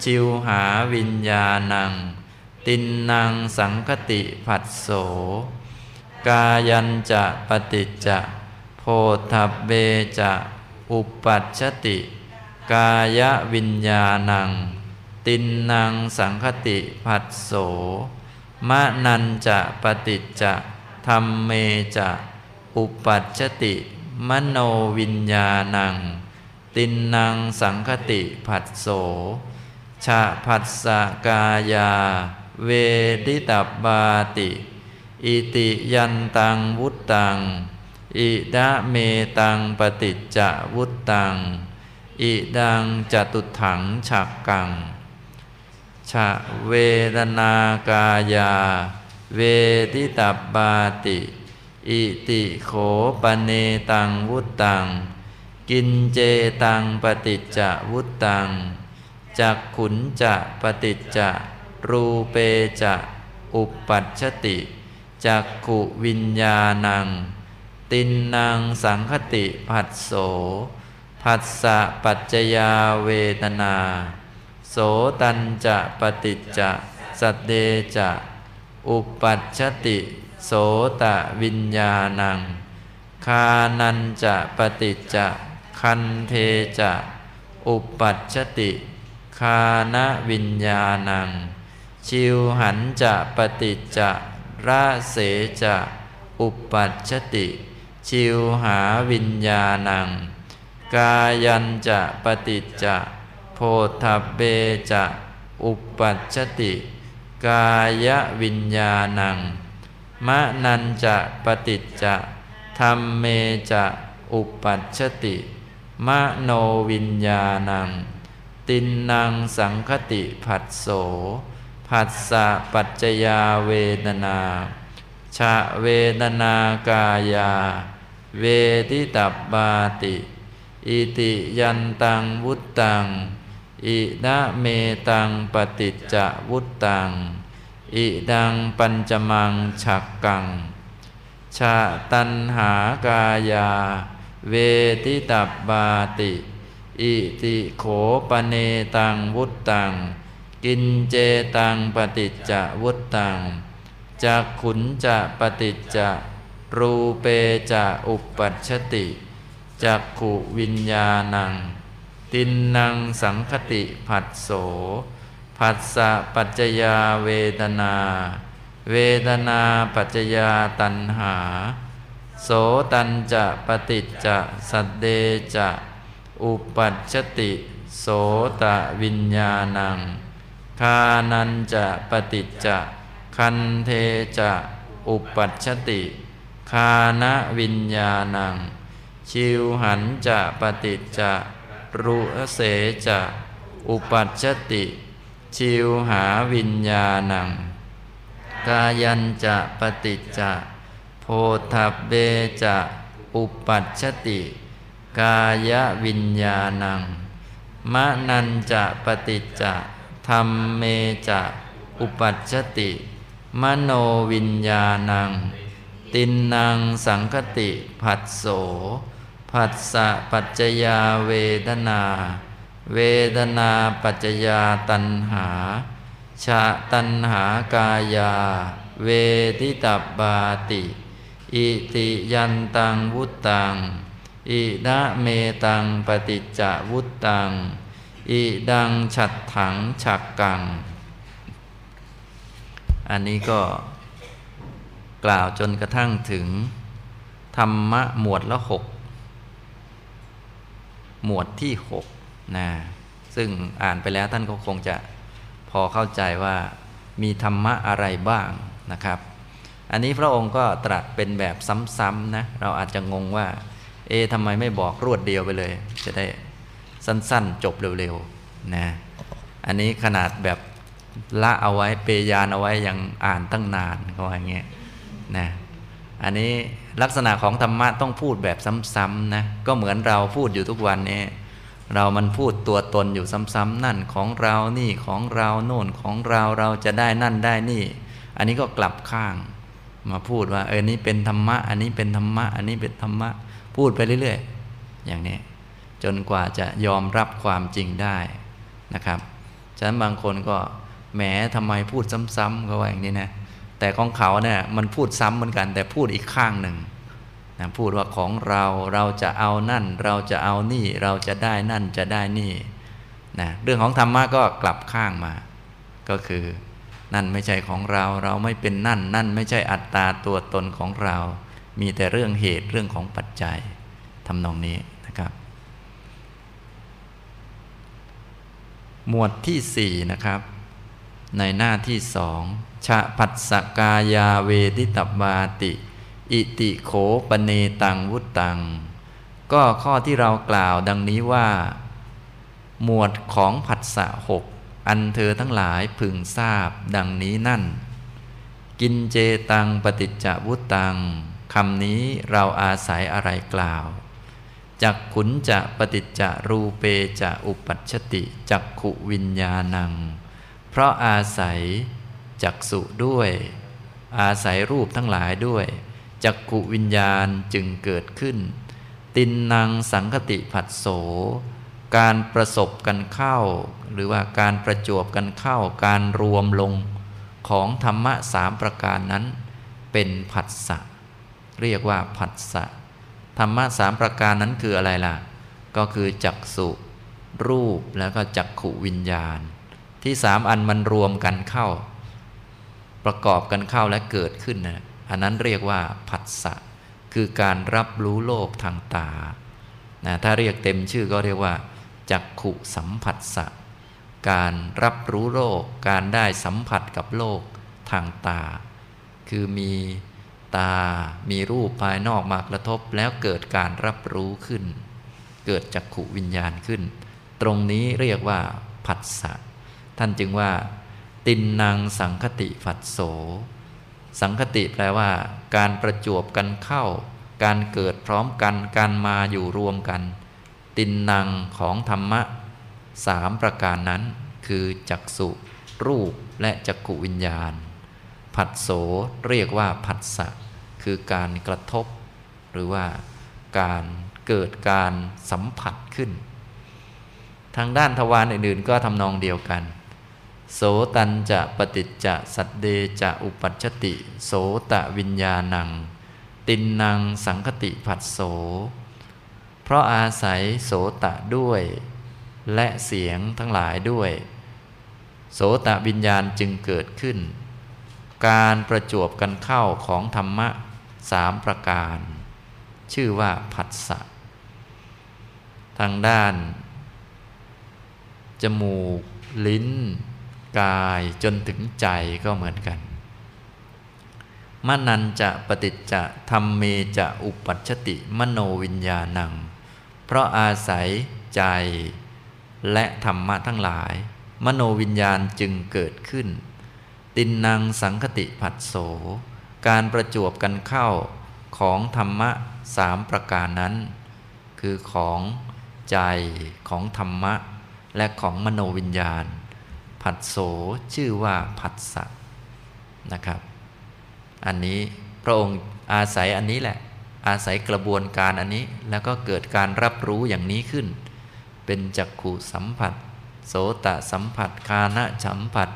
ชิวหาวิญญาณัง ตินนางสังคติผัสโส กายันจะปฏิจจะโพธเบจะอุปัชติ กายวิญญาณัง ตินนางสังคติผัสโสมะนันจะปฏิจจะธรรมเมจะ อุปัชติ มโนวิญญาณัง ตินนางสังคติผัสโส ชาผัสสะกายา เวทิตบาติ อิติยันตังวุตตัง อิดะเมตังปฏิจจวุตตัง อิดังจตุถังฉักกังชะเวดนากายา เวทิตับบาติ อิติโขปเนตังวุตตัง กินเจตังปฏิจจวุตตัง จักขุนจะปฏิจจะรูเปจะอุปปัชติ จักขุวิญญาณัง ตินนางสังคติผัสโสผัสสะปัจจยาเวทนา โสตันจะปฏิจจะสัตเดจะ อุปปัชติ โสตะวิญญาณัง คานันจะปฏิจจะ คันเทจะ อุปปัชติ คานวิญญาณัง ชิวหันจะปฏิจจะราเสจะ อุปัชติ ชิวหาวิญญาณัง กายันจะปฏิจจะโพธเบจะ อุปัชติ กายวิญญาณัง มะนันจะปฏิจจะธรรมเมจะอุปัชติมะโนวิญญาณัง ตินนางสังคติผัสโส ผัสสะปัจจยาเวดนาชะเวดนากายา เวทิตับบาติ อิติยันตังวุตตัง อินะเมตังปฏิจจวุตตัง อิดังปัญจมังฉักกัง ชาตันหากายา เวทิตับบาติ อิติโขปเนตังวุตตัง กินเจตังปฏิจจวุตตังจักขุนจะปฏิจจะรูเปจะอุปปัชติจักขุวิญญาณัง ตินนางสังคติผัสโส ผัสสะปัจจยาเวทนา เวทนาปัจจยาตันหา โสตันจะปฏิจจะสัตเดจะ อุปัชติ โสตะวิญญาณัง คานันจะปฏิจจะ คันเทจะ อุปัชติ คานวิญญาณัง ชิวหันจะปฏิจจะ รุเสจะ อุปัชติ ชิวหาวิญญาณัง กายันจะปฏิจจะ โพธเบจะ อุปัชติ กายวิญญาณัง มะนันจะปฏิจจะธรรมเมจะ อุปัชติ มโนวิญญาณัง ตินนางสังคติผัสโสผัสสะปัจจยาเวทนา เวทนาปัจจยาตันหา ชะตันหากายา เวทิตาบาติ อิติยันตังวุตตัง อิดะเมตังปฏิจจวุตตัง อิดังฉัดถังฉักกัง อันนี้ก็กล่าวจนกระทั่งถึง ธรรมะหมวดละหก หมวดที่หก นะซึ่งอ่านไปแล้วท่านก็คงจะพอเข้าใจว่ามีธรรมะอะไรบ้างนะครับ อันนี้พระองค์ก็ตรัสเป็นแบบซ้ำๆนะเราอาจจะงงว่า เอทำไมไม่บอกรวดเดียวไปเลย จะได้สั้นๆ จบเร็วๆนะอันนี้ขนาดแบบละเอาไว้เปยานเอาไว้ยังอ่านตั้งนานเขาอย่างเงี้ยนะอันนี้ลักษณะของธรรมะต้องพูดแบบซ้ำๆนะก็เหมือนเราพูดอยู่ทุกวันนี้ เรามันพูดตัวตนอยู่ซ้ำๆนั่นของเรานี่ของเราโน่นของเราเราจะได้นั่นได้นี่ อันนี้ก็กลับข้าง มาพูดว่า เออนี้เป็นธรรมะ อันนี้เป็นธรรมะ อันนี้เป็นธรรมะ พูดไปเรื่อย ๆ อย่างนี้จนกว่าจะยอมรับความจริงได้นะครับ ฉะนั้นบางคนก็แหมทำไมพูดซ้ำๆเขาว่าอย่างนี้นะ แต่ของเขาเนี่ยมันพูดซ้ำเหมือนกัน แต่พูดอีกข้างหนึ่ง นะพูดว่าของเราเราจะเอานั่น เราจะเอานี่ เราจะได้นั่นจะได้นี่นะเรื่องของธรรมะก็กลับข้างมา ก็คือ นั่นไม่ใช่ของเราเราไม่เป็นนั่น นั่นไม่ใช่อัตตาตัวตนของเรา มีแต่เรื่องเหตุเรื่องของปัจจัยทำนองนี้นะครับ หมวดที่สี่นะครับ ในหน้าที่สองชะผัสสกายาเวทิตบาติ อิติโขปเนตังวุตตัง ก็ข้อที่เรากล่าวดังนี้ว่า หมวดของผัสสะหกอันเธอทั้งหลายพึงทราบดังนี้นั่น กินเจตังปฏิจจวุตตังคำนี้เราอาศัยอะไรกล่าวจักขุนจะปฏิจจรูเปจะอุปัชติจักขุวิญญาณัง เพราะอาศัยจักสุด้วย อาศัยรูปทั้งหลายด้วย จักขุวิญญาณจึงเกิดขึ้น ตินนางสังคติผัสโส การประสบกันเข้า หรือว่าการประจวบกันเข้า การรวมลงของธรรมะสามประการนั้น เป็นผัสสะเรียกว่าผัสสะธรรมะสามประการนั้นคืออะไรล่ะ ก็คือจักสุรูปแล้วก็จักขุวิญญาณ ที่สามอันมันรวมกันเข้า ประกอบกันเข้าและเกิดขึ้นนะ อันนั้นเรียกว่าผัสสะคือการรับรู้โลกทางตานะถ้าเรียกเต็มชื่อก็เรียกว่า จักขุสัมผัสสะการรับรู้โลก การได้สัมผัสกับโลกทางตา คือมีตา มีรูปภายนอกมากระทบแล้วเกิดการรับรู้ขึ้น เกิดจักขุวิญญาณขึ้น ตรงนี้เรียกว่าผัสสะท่านจึงว่า ตินนางสังคติผัสโส สังคติแปลว่า การประจวบกันเข้า การเกิดพร้อมกัน การมาอยู่รวมกัน ตินนางของธรรมะสามประการนั้น คือจักสุรูปและจักขุวิญญาณ ผัสโสเรียกว่าผัสสะคือการกระทบ หรือว่าการเกิดการสัมผัสขึ้น ทางด้านทวารอื่นๆ ก็ทำนองเดียวกัน โสตันจะปฏิจจะสัตเดจะอุปัชติ โสตะวิญญาณัง ตินนางสังคติผัสโส เพราะอาศัยโสตะด้วย และเสียงทั้งหลายด้วย โสตะวิญญาณจึงเกิดขึ้น การประจวบกันเข้าของธรรมะสามประการ ชื่อว่าผัสสะทางด้าน จมูก ลิ้น กายจนถึงใจก็เหมือนกันมนันจะปฏิจจะธรรมเมจะอุปัชติมโนวิญญาณัง เพราะอาศัยใจ และธรรมะทั้งหลาย มโนวิญญาณจึงเกิดขึ้น ตินนางสังคติผัสโส การประจวบกันเข้าของธรรมะสามประการนั้น คือของใจของธรรมะ และของมโนวิญญาณ ผัสโสชื่อว่าผัสสะนะครับ อันนี้พระองค์อาศัยอันนี้แหละ อาศัยกระบวนการอันนี้แล้วก็เกิดการรับรู้อย่างนี้ขึ้น เป็นจักขุสัมผัส โสตสัมผัสคานะสัมผัส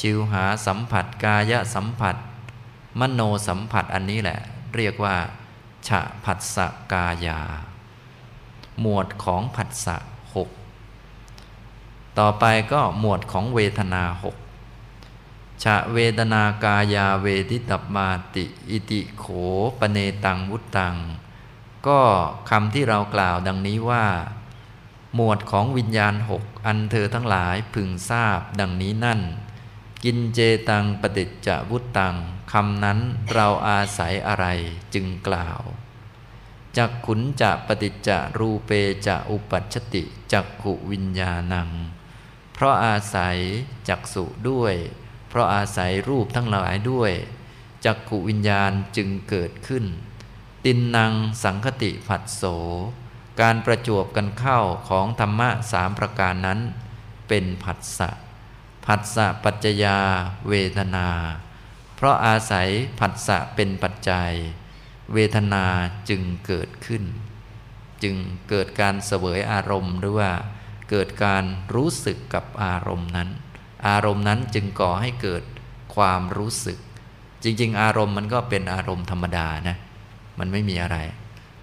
ชิวหาสัมผัสกายสัมผัส มโนสัมผัสอันนี้แหละ เรียกว่าฉะผัสสะกายา หมวดของผัสสะหก ต่อไปก็หมวดของเวทนาหกฉะเวทนากายาเวทิตมาติ อิติโขปเนตังวุตตัง ก็คำที่เรากล่าวดังนี้ว่า หมวดของวิญญาณหกอันเธอทั้งหลายพึงทราบดังนี้นั่น กินเจตังปฏิจจวุตตังคำนั้นเราอาศัยอะไรจึงกล่าวจักขุนจะปฏิจจรูเปจะอุปัชติจักขุวิญญาณัง ราะอาศัยจักสุด้วย เพราะอาศัยรูปทั้งหลายด้วย จักขุวิญญาณจึงเกิดขึ้น ตินนางสังคติผัสโส การประจวบกันเข้าของธรรมะสามประการนั้น เป็นผัสสะผัสสะปัจจยาเวทนา เพราะอาศัยผัสสะเป็นปัจจัย เวทนาจึงเกิดขึ้น จึงเกิดการเสวยอารมณ์หรือว่า เกิดการรู้สึกกับอารมณ์นั้น อารมณ์นั้นจึงก่อให้เกิดความรู้สึก จริง ๆ อารมณ์มันก็เป็นอารมณ์ธรรมดานะมันไม่มีอะไร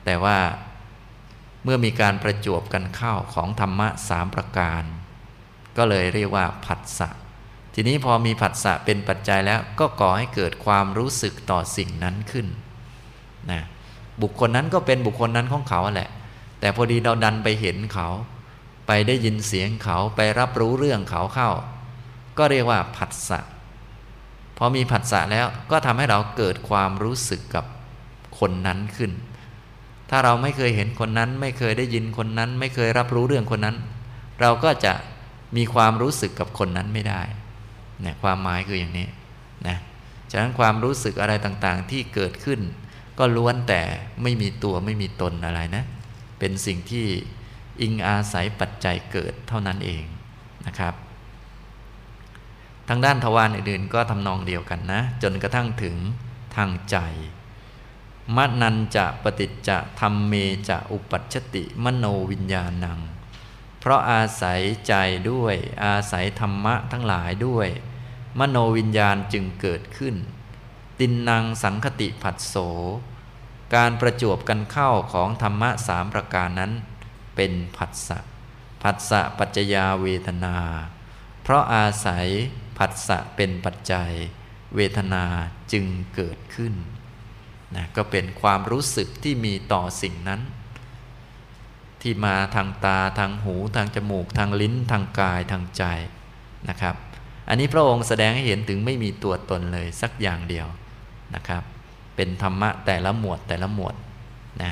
แต่ว่าเมื่อมีการประจวบกันเข้าของธรรมะสามประการ ก็เลยเรียกว่าผัสสะทีนี้พอมีผัสสะเป็นปัจจัยแล้วก็ก่อให้เกิดความรู้สึกต่อสิ่งนั้นขึ้นนะบุคคลนั้นก็เป็นบุคคลนั้นของเขาแหละ แต่พอดีเราดันไปเห็นเขา ไปได้ยินเสียงเขาไปรับรู้เรื่องเขาเข้า ก็เรียกว่าผัสสะพอมีผัสสะแล้วก็ทำให้เราเกิดความรู้สึกกับคนนั้นขึ้น ถ้าเราไม่เคยเห็นคนนั้น ไม่เคยได้ยินคนนั้น ไม่เคยรับรู้เรื่องคนนั้น เราก็จะมีความรู้สึกกับคนนั้นไม่ได้เนี่ยความหมายคืออย่างนี้นะฉะนั้นความรู้สึกอะไรต่างๆที่เกิดขึ้น ก็ล้วนแต่ไม่มีตัวไม่มีตนอะไรนะ เป็นสิ่งที่ อิงอาศัยปัจจัยเกิดเท่านั้นเองนะครับ ทางด้านทวารอื่นๆก็ทำนองเดียวกันนะ จนกระทั่งถึงทางใจมนันจะปฏิจจะธรรมเมจะอุปัชติมโนวิญญาณัง เพราะอาศัยใจด้วย อาศัยธรรมะทั้งหลายด้วย มโนวิญญาณจึงเกิดขึ้น ตินนางสังคติผัสโส การประจวบกันเข้าของธรรมะสามประการนั้น เป็นผัสสะผัสสะปัจจยาเวทนา เพราะอาศัยผัสสะเป็นปัจจัย เวทนาจึงเกิดขึ้นนะก็เป็นความรู้สึกที่มีต่อสิ่งนั้น ที่มาทางตาทางหูทางจมูก ทางลิ้นทางกายทางใจนะครับ อันนี้พระองค์แสดงให้เห็นถึงไม่มีตัวตนเลยสักอย่างเดียวนะครับ เป็นธรรมะแต่ละหมวดแต่ละหมวดนะ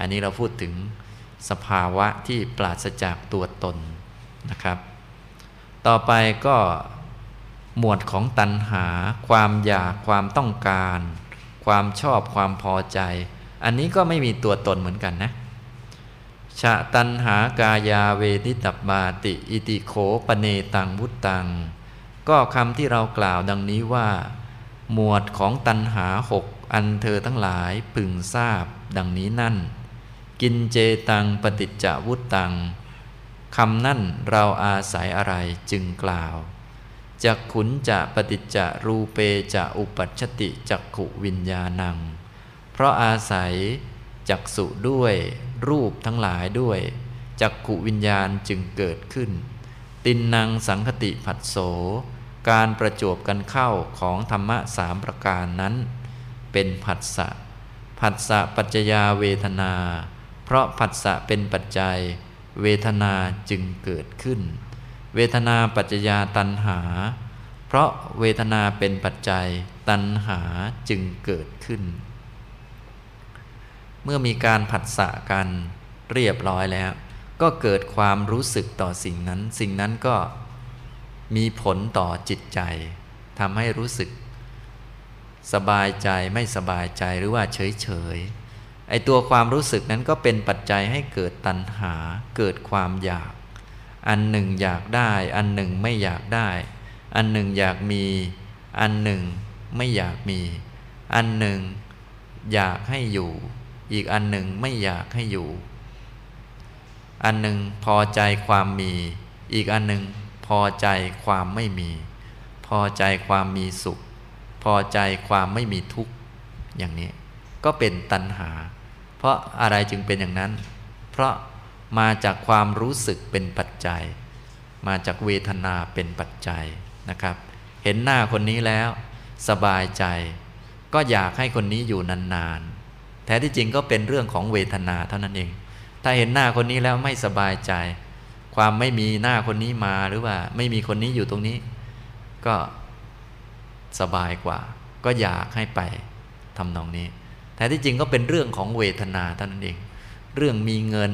อันนี้เราพูดถึง สภาวะที่ปราศจากตัวตนนะครับ ต่อไปก็หมวดของตัณหา ความอยากความต้องการ ความชอบความพอใจ อันนี้ก็ไม่มีตัวตนเหมือนกันนะชะตันหากายาเวทิตับบาติ อิติโขปเนตังวุตตัง ก็คำที่เรากล่าวดังนี้ว่า หมวดของตันหาหกอันเธอทั้งหลายพึงทราบดังนี้นั่น กินเจตังปฏิจจวุตตังคำนั่นเราอาศัยอะไรจึงกล่าวจักขุนจะปฏิจจรูเปจะอุปัชติจักขุวิญญาณัง เพราะอาศัยจักสุด้วยรูปทั้งหลายด้วย จักขุวิญญาณจึงเกิดขึ้น ตินนางสังคติผัสโส การประจวบกันเข้าของธรรมะสามประการนั้น เป็นผัสสะผัสสะปัจจยาเวทนา เพราะผัสสะเป็นปัจจัย เวทนาจึงเกิดขึ้น เวทนาปัจจยาตันหา เพราะเวทนาเป็นปัจจัย ตันหาจึงเกิดขึ้น เมื่อมีการผัสสะกันเรียบร้อยแล้ว ก็เกิดความรู้สึกต่อสิ่งนั้น สิ่งนั้นก็มีผลต่อจิตใจทำให้รู้สึก สบายใจไม่สบายใจหรือว่าเฉยเฉย ไอตัวความรู้สึกนั้นก็เป็นปัจจัยให้เกิดตัณหา เกิดความอยาก อันหนึ่งอยากได้ อันหนึ่งไม่อยากได้ อันหนึ่งอยากมี อันหนึ่งไม่อยากมี อันหนึ่งอยากให้อยู่ อีกอันหนึ่งไม่อยากให้อยู่ อันหนึ่งพอใจความมี อีกอันหนึ่งพอใจความไม่มี พอใจความมีสุข พอใจความไม่มีทุกข์อย่างนี้ก็เป็นตัณหา เพราะอะไรจึงเป็นอย่างนั้น เพราะมาจากความรู้สึกเป็นปัจจัย มาจากเวทนาเป็นปัจจัยนะครับ เห็นหน้าคนนี้แล้ว สบายใจ ก็อยากให้คนนี้อยู่นานๆแท้ที่จริงก็เป็นเรื่องของเวทนาเท่านั้นเอง ถ้าเห็นหน้าคนนี้แล้วไม่สบายใจ ความไม่มีหน้าคนนี้มาหรือว่าไม่มีคนนี้อยู่ตรงนี้ ก็สบายกว่า ก็อยากให้ไปทำนองนี้ แท้ที่จริงก็เป็นเรื่องของเวทนาเท่านั้นเอง เรื่องมีเงิน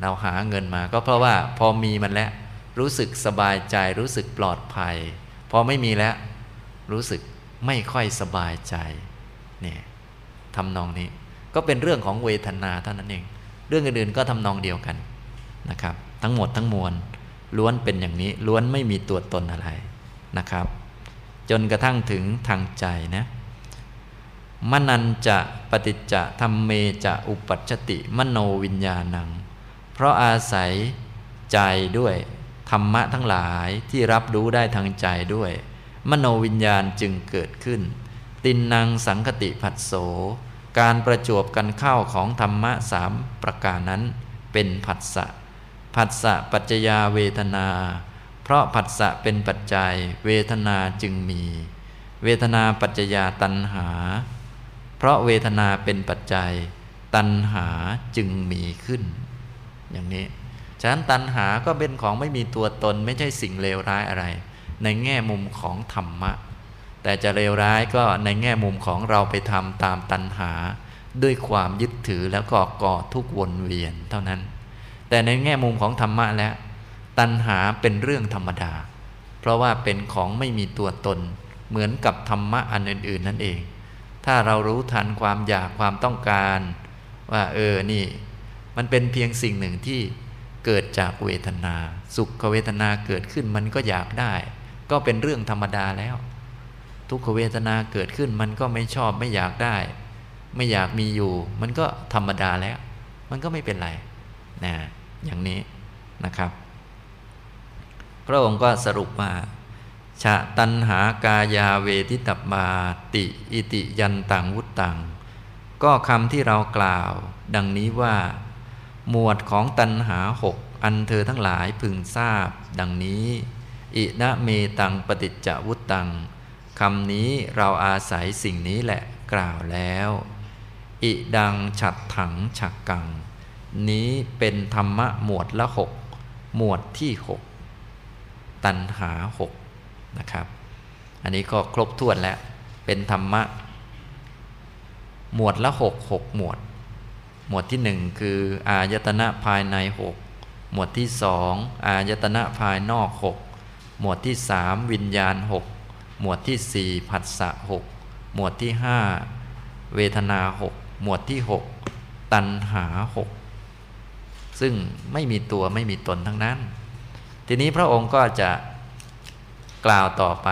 เราหาเงินมาก็เพราะว่าพอมีมันแล้วรู้สึกสบายใจรู้สึกปลอดภัย พอไม่มีแล้ว รู้สึกไม่ค่อยสบายใจเนี่ยทำนองนี้ก็เป็นเรื่องของเวทนาเท่านั้นเอง เรื่องอื่นๆก็ทำนองเดียวกันนะครับ ทั้งหมดทั้งมวลล้วนเป็นอย่างนี้ล้วนไม่มีตัวตนอะไรนะครับ จนกระทั่งถึงทางใจนะ มนันจะปฏิจจะธรรมเมจะอุปัชติมโนวิญญาณัง เพราะอาศัยใจด้วยธรรมะทั้งหลายที่รับรู้ได้ทางใจด้วย มโนวิญญาณจึงเกิดขึ้น ตินนางสังคติผัสโส การประจวบกันเข้าของธรรมะสามประการนั้น เป็นผัสสะผัสสะปัจจยาเวทนา เพราะผัสสะเป็นปัจจัย เวทนาจึงมี เวทนาปัจจยาตัณหา เพราะเวทนาเป็นปัจจัย ตัณหาจึงมีขึ้น อย่างนี้ ฉะนั้นตัณหาก็เป็นของไม่มีตัวตนไม่ใช่สิ่งเลวร้ายอะไร ในแง่มุมของธรรมะ แต่จะเลวร้ายก็ในแง่มุมของเราไปทำตามตัณหา ด้วยความยึดถือแล้วก็ก่อทุกวนเวียนเท่านั้น แต่ในแง่มุมของธรรมะแล้วตัณหาเป็นเรื่องธรรมดา เพราะว่าเป็นของไม่มีตัวตน เหมือนกับธรรมะอันอื่น ๆ นั่นเอง ถ้าเรารู้ทันความอยากความต้องการ ว่าเออนี่ มันเป็นเพียงสิ่งหนึ่งที่เกิดจากเวทนา สุขเวทนาเกิดขึ้นมันก็อยากได้ ก็เป็นเรื่องธรรมดาแล้ว ทุกขเวทนาเกิดขึ้นมันก็ไม่ชอบไม่อยากได้ ไม่อยากมีอยู่ มันก็ธรรมดาแล้ว มันก็ไม่เป็นไรนะอย่างนี้นะครับ พระองค์ก็สรุปว่า ชะตันหากายาเวทิตบาติอิติยันตังวุตตัง ก็คำที่เรากล่าว ดังนี้ว่า หมวดของตัณหาหกอันเธอทั้งหลายพึงทราบ ดังนี้ อินะเมตังปฏิจจวุตตังคำนี้เราอาศัยสิ่งนี้แหละกล่าวแล้ว อิดังฉัดถังฉักกัง นี้เป็นธรรมะหมวดละหกหมวดที่หกตัณหาหก นะครับ อันนี้ก็ครบถ้วนแล้ว เป็นธรรมะ หมวดละหกหกหมวด หมวดที่หนึ่งคืออายตนะภายในหกหมวดที่สองอายตนะภายนอกหกหมวดที่สามวิญญาณหกหมวดที่สี่ผัสสะหกหมวดที่ห้าเวทนาหกหมวดที่หกตัณหาหกซึ่งไม่มีตัวไม่มีตนทั้งนั้น ทีนี้พระองค์ก็จะ กล่าวต่อไป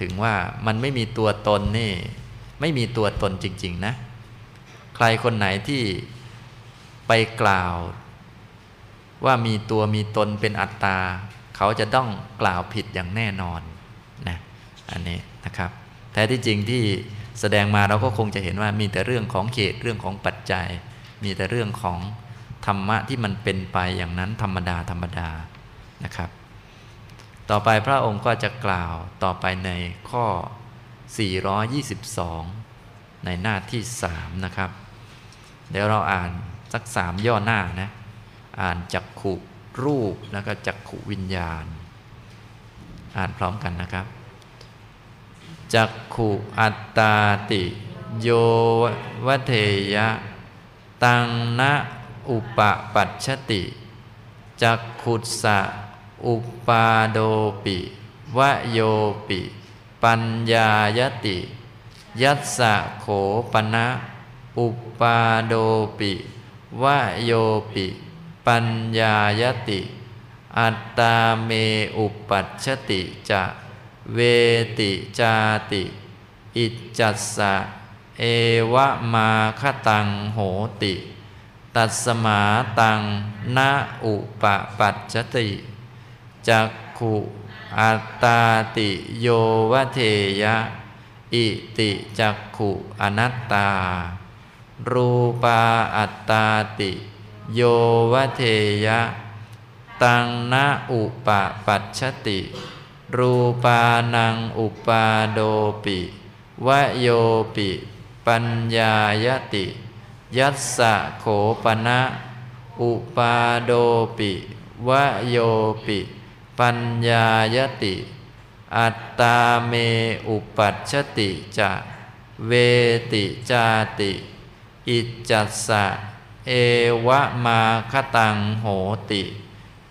ถึงว่ามันไม่มีตัวตนนี่ ไม่มีตัวตนจริง ๆ นะ ใครคนไหนที่ไปกล่าว ว่ามีตัวมีตนเป็นอัตตา เขาจะต้องกล่าวผิดอย่างแน่นอนนะอันนี้นะครับแท้ที่จริงที่แสดงมาเราก็คงจะเห็นว่ามีแต่เรื่องของเขตเรื่องของปัจจัย มีแต่เรื่องของธรรมะที่มันเป็นไปอย่างนั้นธรรมดาธรรมดานะครับ ต่อไปพระองค์ก็จะกล่าวต่อไปในข้อ 422 ในหน้าที่สามนะครับ เดี๋ยวเราอ่านสักสามย่อหน้านะ อ่านจักขุรูปแล้วก็จักขุวิญญาณ อ่านพร้อมกันนะครับ จักขุอัตตาติ โยวเทยะ ตังนะอุปปัชชติ จักขุสะ อุปาโดปิวโยปิ ปัญญายติ ยัสสะโขปนะอุปาโดปิวโยปิ ปัญญายติ อัตตาเมอุปัชติจะเวติจาติ อิจัสสะเอวะมาคตังโหติ ตัสมาตังนาอุปปัชติ จักขุอัตตาติโยวเทยะ อิติจักขุอนัตตา รูปาอัตตาติ โยวเทยะ ตังนาอุปปัชชติ รูปานังอุปาโดปิวโยปิ ปัญญายติ ยัสสะโขปนะ อุปาโดปิวโยปิ ปัญญายติ อัตตาเมอุปัชชติจะเวติจาติ อิจัสสะ เอวะมาคตังโหติ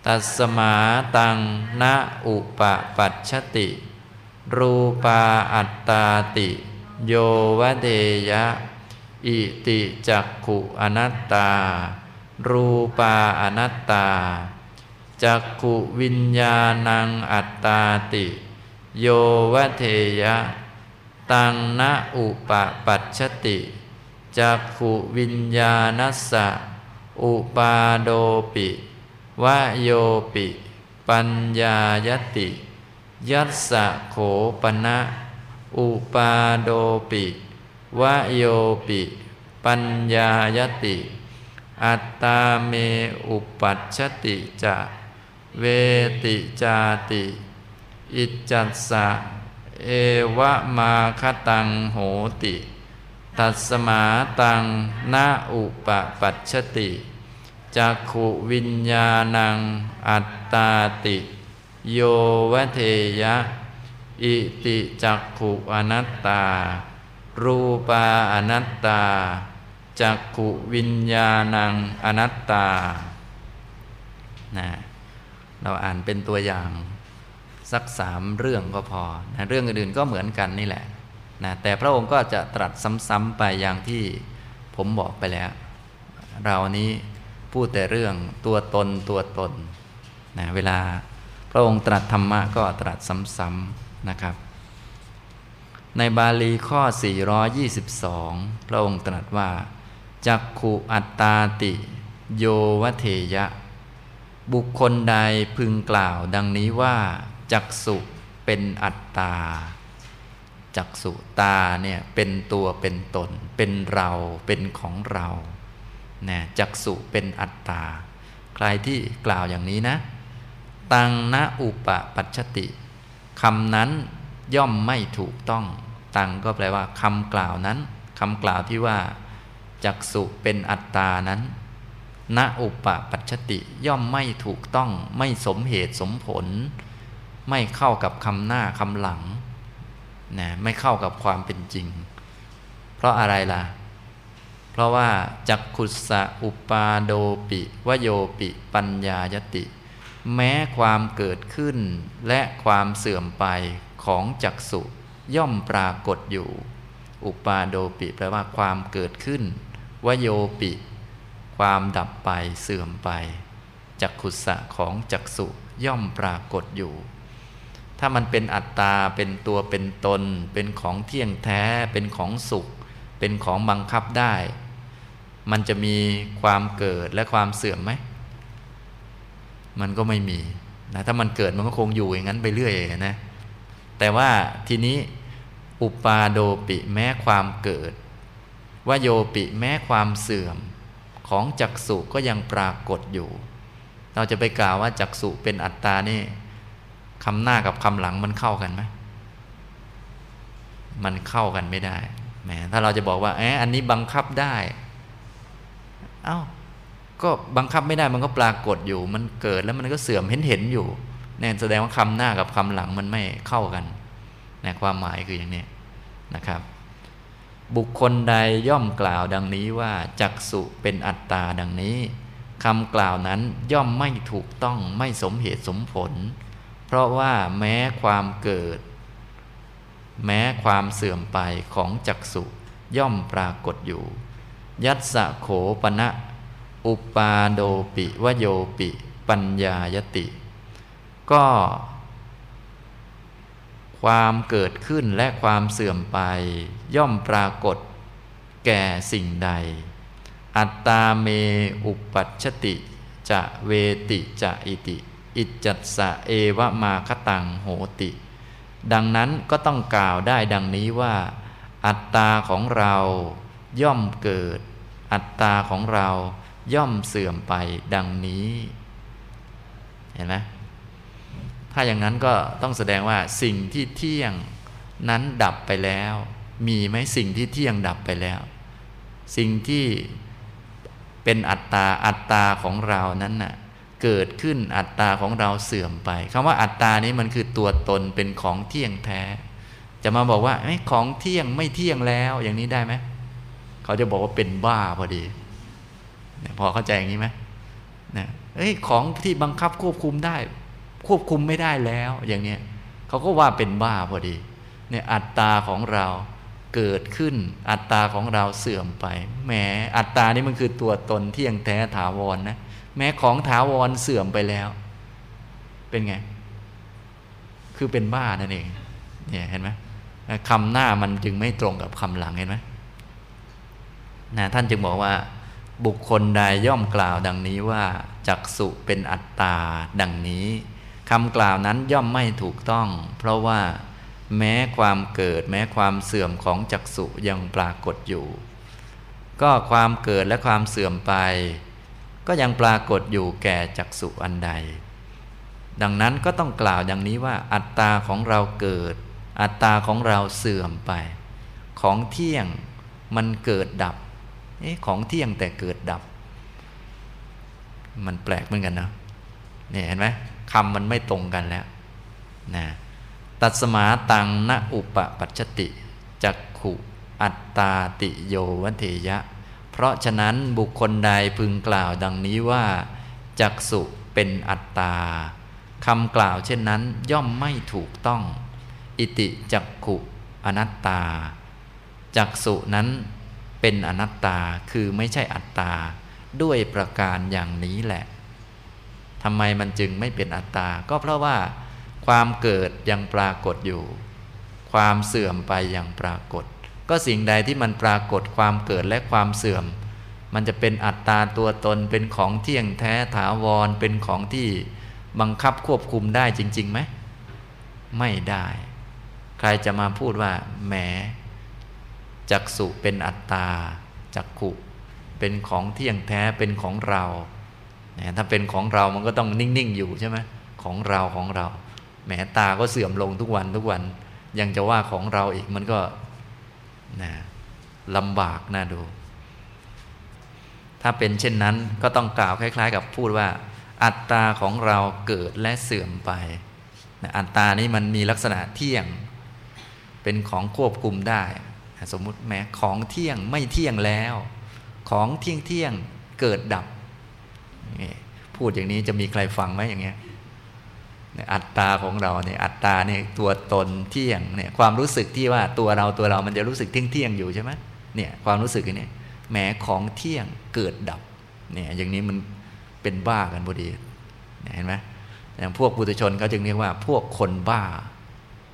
ตัสมาตังนาอุปปัชชติ รูปาอัตตาติ โยวเดยะ อิติจักขุอนัตตา รูปาอนัตตา จักขุวิญญาณังอัตตาติ โยวเทยะ ตังนาอุปปัชชติจักขุวิญญาณัสสะอุปาโดปิวโยปิ ปัญญายติ ยัสสะโขปนะอุปาโดปิวโยปิ ปัญญายติ อัตตาเมอุปัชชติจะ เวติจาติ อิจัสสะ เอวะมาคตังโหติ ตัสมาตังนาอุปปัชชติจักขุวิญญาณัง อัตตาติ โยวเทยะ อิติจักขุอนัตตา รูปาอนัตตาจักขุวิญญาณังอนัตตานะ เราอ่านเป็นตัวอย่างสักสามเรื่องก็พอนะเรื่องอื่นๆก็เหมือนกันนี่แหละนะแต่พระองค์ก็จะตรัสซ้ำๆไปอย่างที่ผมบอกไปแล้ว เรานี้พูดแต่เรื่องตัวตนตัวตนนะเวลาพระองค์ตรัสธรรมะก็ตรัสซ้ำๆนะครับ ในบาลีข้อ 422 พระองค์ตรัสว่าจักขุอัตตาติ โยวเทยะ บุคคลใดพึงกล่าวดังนี้ว่า จักสุเป็นอัตตา จักสุตาเนี่ยเป็นตัวเป็นตน เป็นเราเป็นของเรานะจักสุเป็นอัตตา ใครที่กล่าวอย่างนี้นะ ตังนะอุปปัชติคำนั้นย่อมไม่ถูกต้อง ตังก็แปลว่าคำกล่าวนั้นคำกล่าวที่ว่าจักสุเป็นอัตตานั้น ณอุปปัชติย่อมไม่ถูกต้องไม่สมเหตุสมผล ไม่เข้ากับคำหน้าคำหลังนะไม่เข้ากับความเป็นจริง เพราะอะไรล่ะ เพราะว่าจักขุสะอุปาโดปิวโยปิ ปัญญายติ แม้ความเกิดขึ้นและความเสื่อมไปของจักสุย่อมปรากฏอยู่ อุปาโดปิแปลว่าความเกิดขึ้นวโยปิ ความดับไปเสื่อมไปจักขุสะของจักสุย่อมปรากฏอยู่ ถ้ามันเป็นอัตตาเป็นตัวเป็นตน เป็นของเที่ยงแท้เป็นของสุข เป็นของบังคับได้ มันจะมีความเกิดและความเสื่อมไหม มันก็ไม่มีนะถ้ามันเกิดมันก็คงอยู่อย่างนั้นไปเรื่อยนะแต่ว่าทีนี้อุปาโดปิแม้ความเกิดวโยปิแม้ความเสื่อม ของจักสุก็ยังปรากฏอยู่ เราจะไปกล่าวว่าจักสุเป็นอัตตานี่คำหน้ากับคำหลังมันเข้ากันไหมมันเข้ากันไม่ได้แหมถ้าเราจะบอกว่าแอบอันนี้บังคับได้เอา้าก็บังคับไม่ได้มันก็ปรากฏอยู่ มันเกิดแล้วมันก็เสื่อมเห็นเห็นอยู่เนี่ยแสดงว่าคำหน้ากับคำหลังมันไม่เข้ากันนะความหมายคืออย่างนี้นะครับ บุคคลใดย่อมกล่าวดังนี้ว่าจักสุเป็นอัตตาดังนี้คำกล่าวนั้นย่อมไม่ถูกต้องไม่สมเหตุสมผล เพราะว่าแม้ความเกิด แม้ความเสื่อมไปของจักสุย่อมปรากฏอยู่ ยัตสะโขปณะอุปาโดปิวโยปิ ปัญญายติ ก็ ความเกิดขึ้นและความเสื่อมไป ย่อมปรากฏแก่สิ่งใด อัตตาเมอุปัชติ จะเวติจะอิติ อิจัตสะเอวมาคตังโหติ ดังนั้นก็ต้องกล่าวได้ดังนี้ว่า อัตตาของเราย่อมเกิด อัตตาของเราย่อมเสื่อมไปดังนี้ เห็นไหม ถ้าอย่างนั้นก็ต้องแสดงว่าสิ่งที่เที่ยงนั้นดับไปแล้ว มีไหมสิ่งที่เที่ยงดับไปแล้ว สิ่งที่เป็นอัตตาอัตตาของเรานั้นน่ะเกิดขึ้นอัตตาของเราเสื่อมไปคำว่าอัตตานี้มันคือตัวตนเป็นของเที่ยงแท้ จะมาบอกว่าไอ้ของเที่ยงไม่เที่ยงแล้วอย่างนี้ได้ไหมเขาจะบอกว่าเป็นบ้าพอดีพอเข้าใจอย่างนี้ไหมนะเอ้ยของที่บังคับควบคุมได้ ควบคุมไม่ได้แล้วอย่างเนี้ยเขาก็ว่าเป็นบ้าพอดีเนี่ยอัตตาของเราเกิดขึ้นอัตตาของเราเสื่อมไปแหมอัตตานี่มันคือตัวตนที่ยังแท้ถาวรนนะแม้ของถาวรเสื่อมไปแล้ว เป็นไง คือเป็นบ้านั่นเองเนี่ยเห็นไหมคำหน้ามันจึงไม่ตรงกับคำหลังเห็นไหมนะท่านจึงบอกว่า บุคคลใดย่อมกล่าวดังนี้ว่าจักสุเป็นอัตตาดังนี้ คำกล่าวนั้นย่อมไม่ถูกต้อง เพราะว่าแม้ความเกิด แม้ความเสื่อมของจักษุยังปรากฏอยู่ ก็ความเกิดและความเสื่อมไป ก็ยังปรากฏอยู่แก่จักษุอันใด ดังนั้นก็ต้องกล่าวอย่างนี้ว่าอัตตาของเราเกิด อัตตาของเราเสื่อมไป ของเที่ยงมันเกิดดับเอ๊ของเที่ยงแต่เกิดดับ มันแปลกเหมือนกันนะเนี่ยเห็นไหม คำมันไม่ตรงกันแล้วนะตัสมาตังนอุปปัชติจักขุอัตตาติโยวเทยะ เพราะฉะนั้นบุคคลใดพึงกล่าวดังนี้ว่า จักสุเป็นอัตตาคำกล่าวเช่นนั้นย่อมไม่ถูกต้อง อิติจักขุอนัตตา จักสุนั้นเป็นอนัตตาคือไม่ใช่อัตตา ด้วยประการอย่างนี้แหละ ทำไมมันจึงไม่เป็นอัตตา ก็เพราะว่าความเกิดยังปรากฏอยู่ ความเสื่อมไปยังปรากฏ ก็สิ่งใดที่มันปรากฏความเกิดและความเสื่อม มันจะเป็นอัตตาตัวตนเป็นของเที่ยงแท้ถาวรเป็นของที่บังคับควบคุมได้จริงๆไหมไม่ได้ ใครจะมาพูดว่าแหมจักสุเป็นอัตตาจักขุเป็นของเที่ยงแท้เป็นของเรา ถ้าเป็นของเรามันก็ต้องนิ่งๆอยู่ใช่ไหมของเราของเราแหมตาก็เสื่อมลงทุกวันทุกวัน ยังจะว่าของเราอีกมันก็นะลำบากน่าดู ถ้าเป็นเช่นนั้นก็ต้องกล่าวคล้าย ๆ กับพูดว่า อัตตาของเราเกิดและเสื่อมไปอัตตานี้มันมีลักษณะเที่ยง เป็นของควบคุมได้ สมมุติแม้ของเที่ยงไม่เที่ยงแล้ว ของเที่ยงเที่ยงเกิดดับ พูดอย่างนี้จะมีใครฟังไหมอย่างเงี้ยอัตตาของเราเนี่ยอัตตาเนี่ยตัวตนเที่ยงเนี่ยความรู้สึกที่ว่าตัวเราตัวเรามันจะรู้สึกเที่ยงเที่ยงอยู่ใช่ไหมเนี่ยความรู้สึกนี้แหมของเที่ยงเกิดดับเนี่ยอย่างนี้มันเป็นบ้ากันพอดีเห็นไหมอย่างพวกปุถุชนเขาจึงเรียกว่าพวกคนบ้า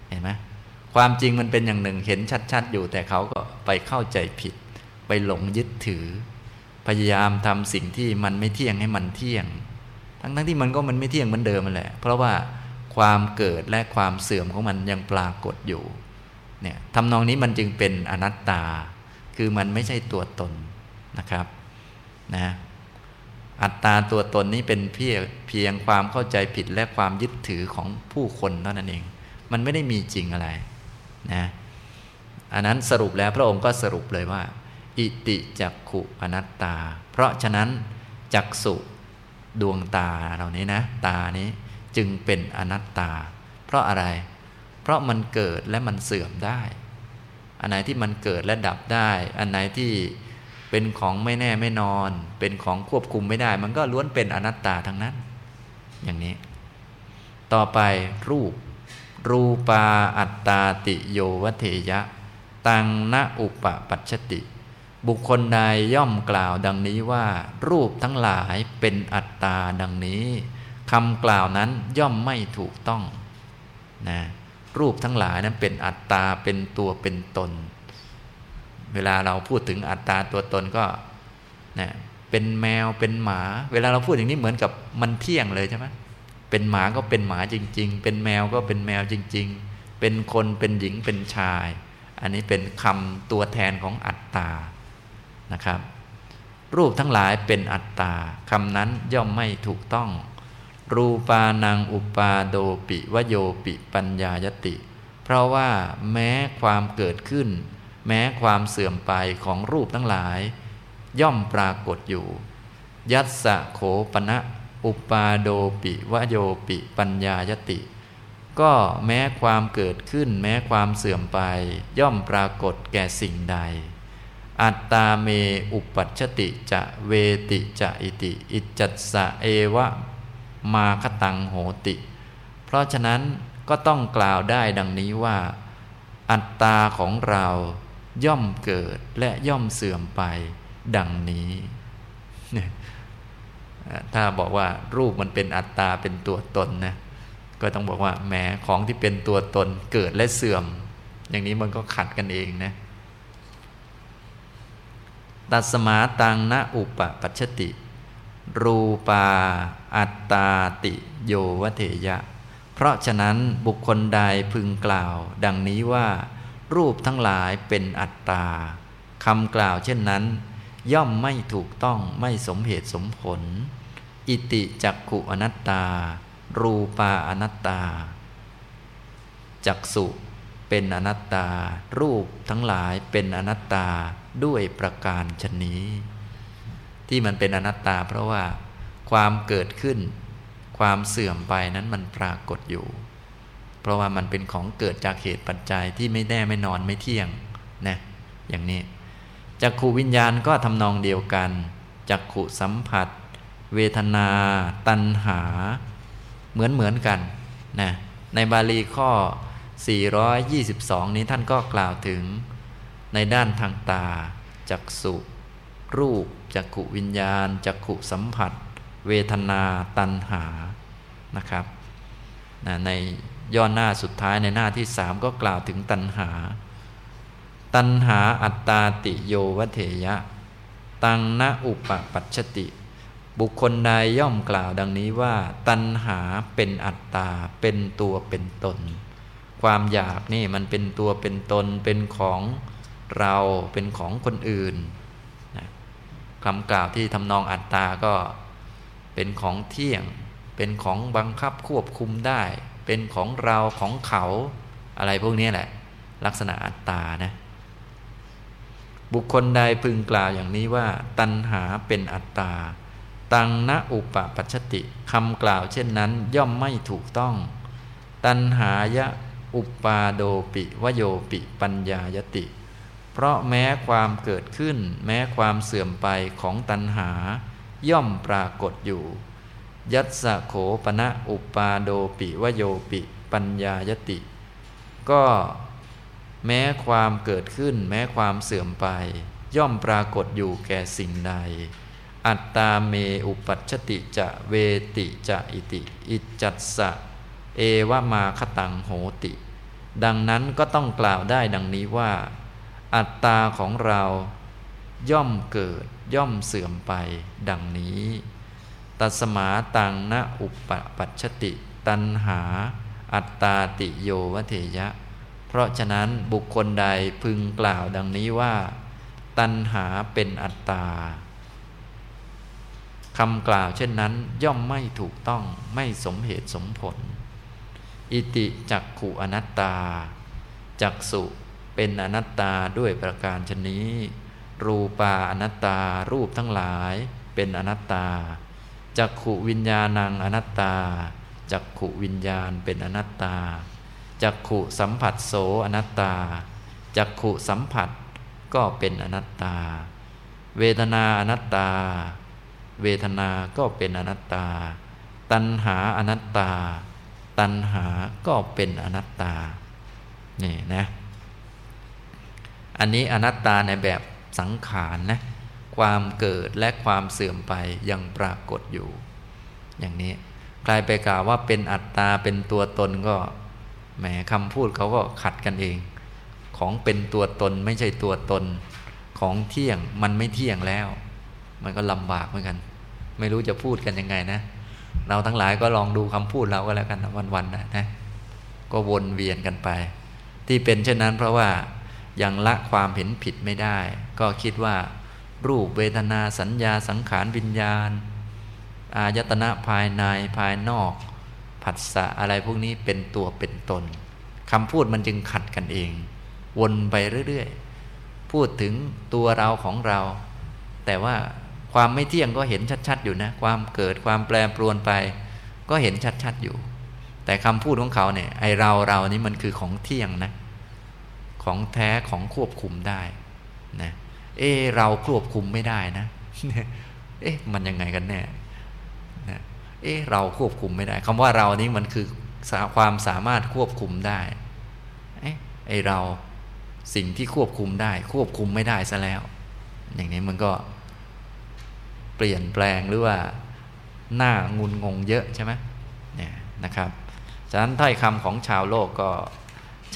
เห็นไหมความจริงมันเป็นอย่างหนึ่งเห็นชัด ๆ อยู่แต่เขาก็ไปเข้าใจผิด ไปหลงยึดถือ พยายามทำสิ่งที่มันไม่เที่ยงให้มันเที่ยง ทั้งทั้งที่มันก็มันไม่เที่ยงเหมือนเดิมมันแหละ เพราะว่าความเกิดและความเสื่อมของมันยังปรากฏอยู่เนี่ยทำนองนี้มันจึงเป็นอนัตตา คือมันไม่ใช่ตัวตนนะครับนะอัตตาตัวตนนี้เป็นเพียงเพียงความเข้าใจผิดและความยึดถือของผู้คนเท่านั้นเอง มันไม่ได้มีจริงอะไรนะอันนั้นสรุปแล้วพระองค์ก็สรุปเลยว่า อิติจักขุอนัตตา เพราะฉะนั้นจักสุดวงตาเหล่านี้นะ ตานี้จึงเป็นอนัตตา เพราะอะไร เพราะมันเกิดและมันเสื่อมได้ อันไหนที่มันเกิดและดับได้ อันไหนที่เป็นของไม่แน่ไม่นอน เป็นของควบคุมไม่ได้ มันก็ล้วนเป็นอนัตตาทั้งนั้น อย่างนี้ ต่อไปรูป รูปาอัตตาติโยวเทยะ ตังนะอุปปัชติ บุคคลใดย่อมกล่าวดังนี้ว่า รูปทั้งหลายเป็นอัตตาดังนี้คำกล่าวนั้นย่อมไม่ถูกต้องนะรูปทั้งหลายนั้นเป็นอัตตาเป็นตัวเป็นตน เวลาเราพูดถึงอัตตาตัวตนก็นะเป็นแมวเป็นหมา เวลาเราพูดอย่างนี้เหมือนกับมันเที่ยงเลยใช่ไหมเป็นหมาก็เป็นหมาจริง ๆ เป็นแมวก็เป็นแมวจริง ๆ เป็นคนเป็นหญิงเป็นชาย อันนี้เป็นคำตัวแทนของอัตตา นะครับ รูปทั้งหลายเป็นอัตตาคำนั้นย่อมไม่ถูกต้อง รูปานังอุปาโดปิวโยปิปัญญายติ เพราะว่าแม้ความเกิดขึ้น แม้ความเสื่อมไปของรูปทั้งหลาย ย่อมปรากฏอยู่ ยัตสะโขปณะอุปาโดปิวโยปิปัญญายติ ก็แม้ความเกิดขึ้น แม้ความเสื่อมไป ย่อมปรากฏแก่สิ่งใด อัตตาเมอุปัชติจะเวติจะอิติ อิจัตสะเอวะมาคตังโหติ เพราะฉะนั้นก็ต้องกล่าวได้ดังนี้ว่า อัตตาของเราย่อมเกิดและย่อมเสื่อมไปดังนี้ถ้าบอกว่ารูปมันเป็นอัตตาเป็นตัวตนนะก็ต้องบอกว่าแหมของที่เป็นตัวตนเกิดและเสื่อม อย่างนี้มันก็ขัดกันเองนะ ตัสมาตังนะอุปปัชติ รูปาอัตตาติโยวเทยะ เพราะฉะนั้นบุคคลใดพึงกล่าว ดังนี้ว่า รูปทั้งหลายเป็นอัตตาคำกล่าวเช่นนั้น ย่อมไม่ถูกต้องไม่สมเหตุสมผล อิติจักขุอนัตตา รูปาอนัตตา จักสุเป็นอนัตตา รูปทั้งหลายเป็นอนัตตา ด้วยประการชนนี้ ที่มันเป็นอนัตตา เพราะว่าความเกิดขึ้น ความเสื่อมไปนั้นมันปรากฏอยู่ เพราะว่ามันเป็นของเกิดจากเหตุปัจจัยที่ไม่แน่ไม่นอนไม่เที่ยงนะอย่างนี้จักขูวิญญาณก็ทำนองเดียวกันจักขุสัมผัส เวทนา ตัณหา เหมือนเหมือนกันนะในบาลีข้อ 422 นี้ท่านก็กล่าวถึง ในด้านทางตา จักสุรูป จักขุวิญญาณ จักขุสัมผัส เวทนาตัณหานะครับนะในย่อหน้าสุดท้ายในหน้าที่สามก็กล่าวถึงตัณหา ตัณหาอัตตาติโยวเทยะ ตังนะอุปปัชติ บุคคลใดย่อมกล่าวดังนี้ว่า ตัณหาเป็นอัตตาเป็นตัวเป็นตน ความอยากนี่มันเป็นตัวเป็นตนเป็นของ เราเป็นของคนอื่นคำกล่าวที่ทำนองอัตตาก็เป็นของเที่ยง เป็นของบังคับควบคุมได้ เป็นของเราของเขาอะไรพวกนี้แหละ ลักษณะอัตตานะบุคคลใดพึงกล่าวอย่างนี้ว่า ตัณหาเป็นอัตตา ตังนะอุปปัชติคำกล่าวเช่นนั้นย่อมไม่ถูกต้อง ตัณหายะอุปาโดปิวโยปิปัญญายติ เพราะแม้ความเกิดขึ้น แม้ความเสื่อมไปของตัณหา ย่อมปรากฏอยู่ ยัตสะโขปณะอุปาโดปิวโยปิ ปัญญายติ ก็แม้ความเกิดขึ้น แม้ความเสื่อมไป ย่อมปรากฏอยู่แก่สิ่งใด อัตตาเมอุปัชติจะเวติจะอิติ อิจัตสะเอวมาคตังโหติ ดังนั้นก็ต้องกล่าวได้ดังนี้ว่า อัตตาของเราย่อมเกิดย่อมเสื่อมไปดังนี้ ตัสมาตังนะอุปปัชติ ตันหา อัตตาติโยวเทยะ เพราะฉะนั้นบุคคลใดพึงกล่าวดังนี้ว่า ตันหาเป็นอัตตาคำกล่าวเช่นนั้นย่อมไม่ถูกต้องไม่สมเหตุสมผล อิติจักขุอนัตตา จักสุ เป็นอนัตตาด้วยประการชนี้ รูปาอนัตตารูปทั้งหลายเป็นอนัตตาจักขุวิญญาณังอนัตตาจักขุวิญญาณเป็นอนัตตาจักขุสัมผัสโสอนัตตาจักขุสัมผัสก็เป็นอนัตตา เวทนาอนัตตา เวทนาก็เป็นอนัตตา ตัณหาอนัตตา ตัณหาก็เป็นอนัตตา นี่นะ อันนี้อนัตตาในแบบสังขารนะความเกิดและความเสื่อมไปยังปรากฏอยู่ อย่างนี้ใครไปกล่าวว่าเป็นอัตตาเป็นตัวตนก็แหมคำพูดเขาก็ขัดกันเอง ของเป็นตัวตนไม่ใช่ตัวตนของเที่ยงมันไม่เที่ยงแล้ว มันก็ลำบากเหมือนกัน ไม่รู้จะพูดกันยังไงนะ เราทั้งหลายก็ลองดูคำพูดเราก็แล้วกันวันๆนะนะก็วนเวียนกันไป ที่เป็นเช่นนั้นเพราะว่า ยังละความเห็นผิดไม่ได้ ก็คิดว่า รูปเวทนาสัญญาสังขารวิญญาณ อายตนะภายในภายนอก ผัสสะอะไรพวกนี้เป็นตัวเป็นตนคำพูดมันจึงขัดกันเอง วนไปเรื่อยๆ พูดถึงตัวเราของเรา แต่ว่าความไม่เที่ยงก็เห็นชัด ๆ อยู่นะ ความเกิดความแปรปรวนไป ก็เห็นชัด ๆ อยู่ แต่คำพูดของเขาเนี่ยไอเราเรานี้มันคือของเที่ยงนะ ของแท้ของควบคุมได้นะเออเราควบคุมไม่ได้นะ เอ๊ะมันยังไงกันแน่นะเอ๊ะเราควบคุมไม่ได้คำว่าเรานี้มันคือความสามารถควบคุมได้เอ๊ะไอเราสิ่งที่ควบคุมได้ ควบคุมไม่ได้ซะแล้ว อย่างนี้มันก็เปลี่ยนแปลงหรือว่าหน้างุนงงเยอะใช่ไหมเนี่ยนะครับ ฉะนั้นถ้อยคำของชาวโลกก็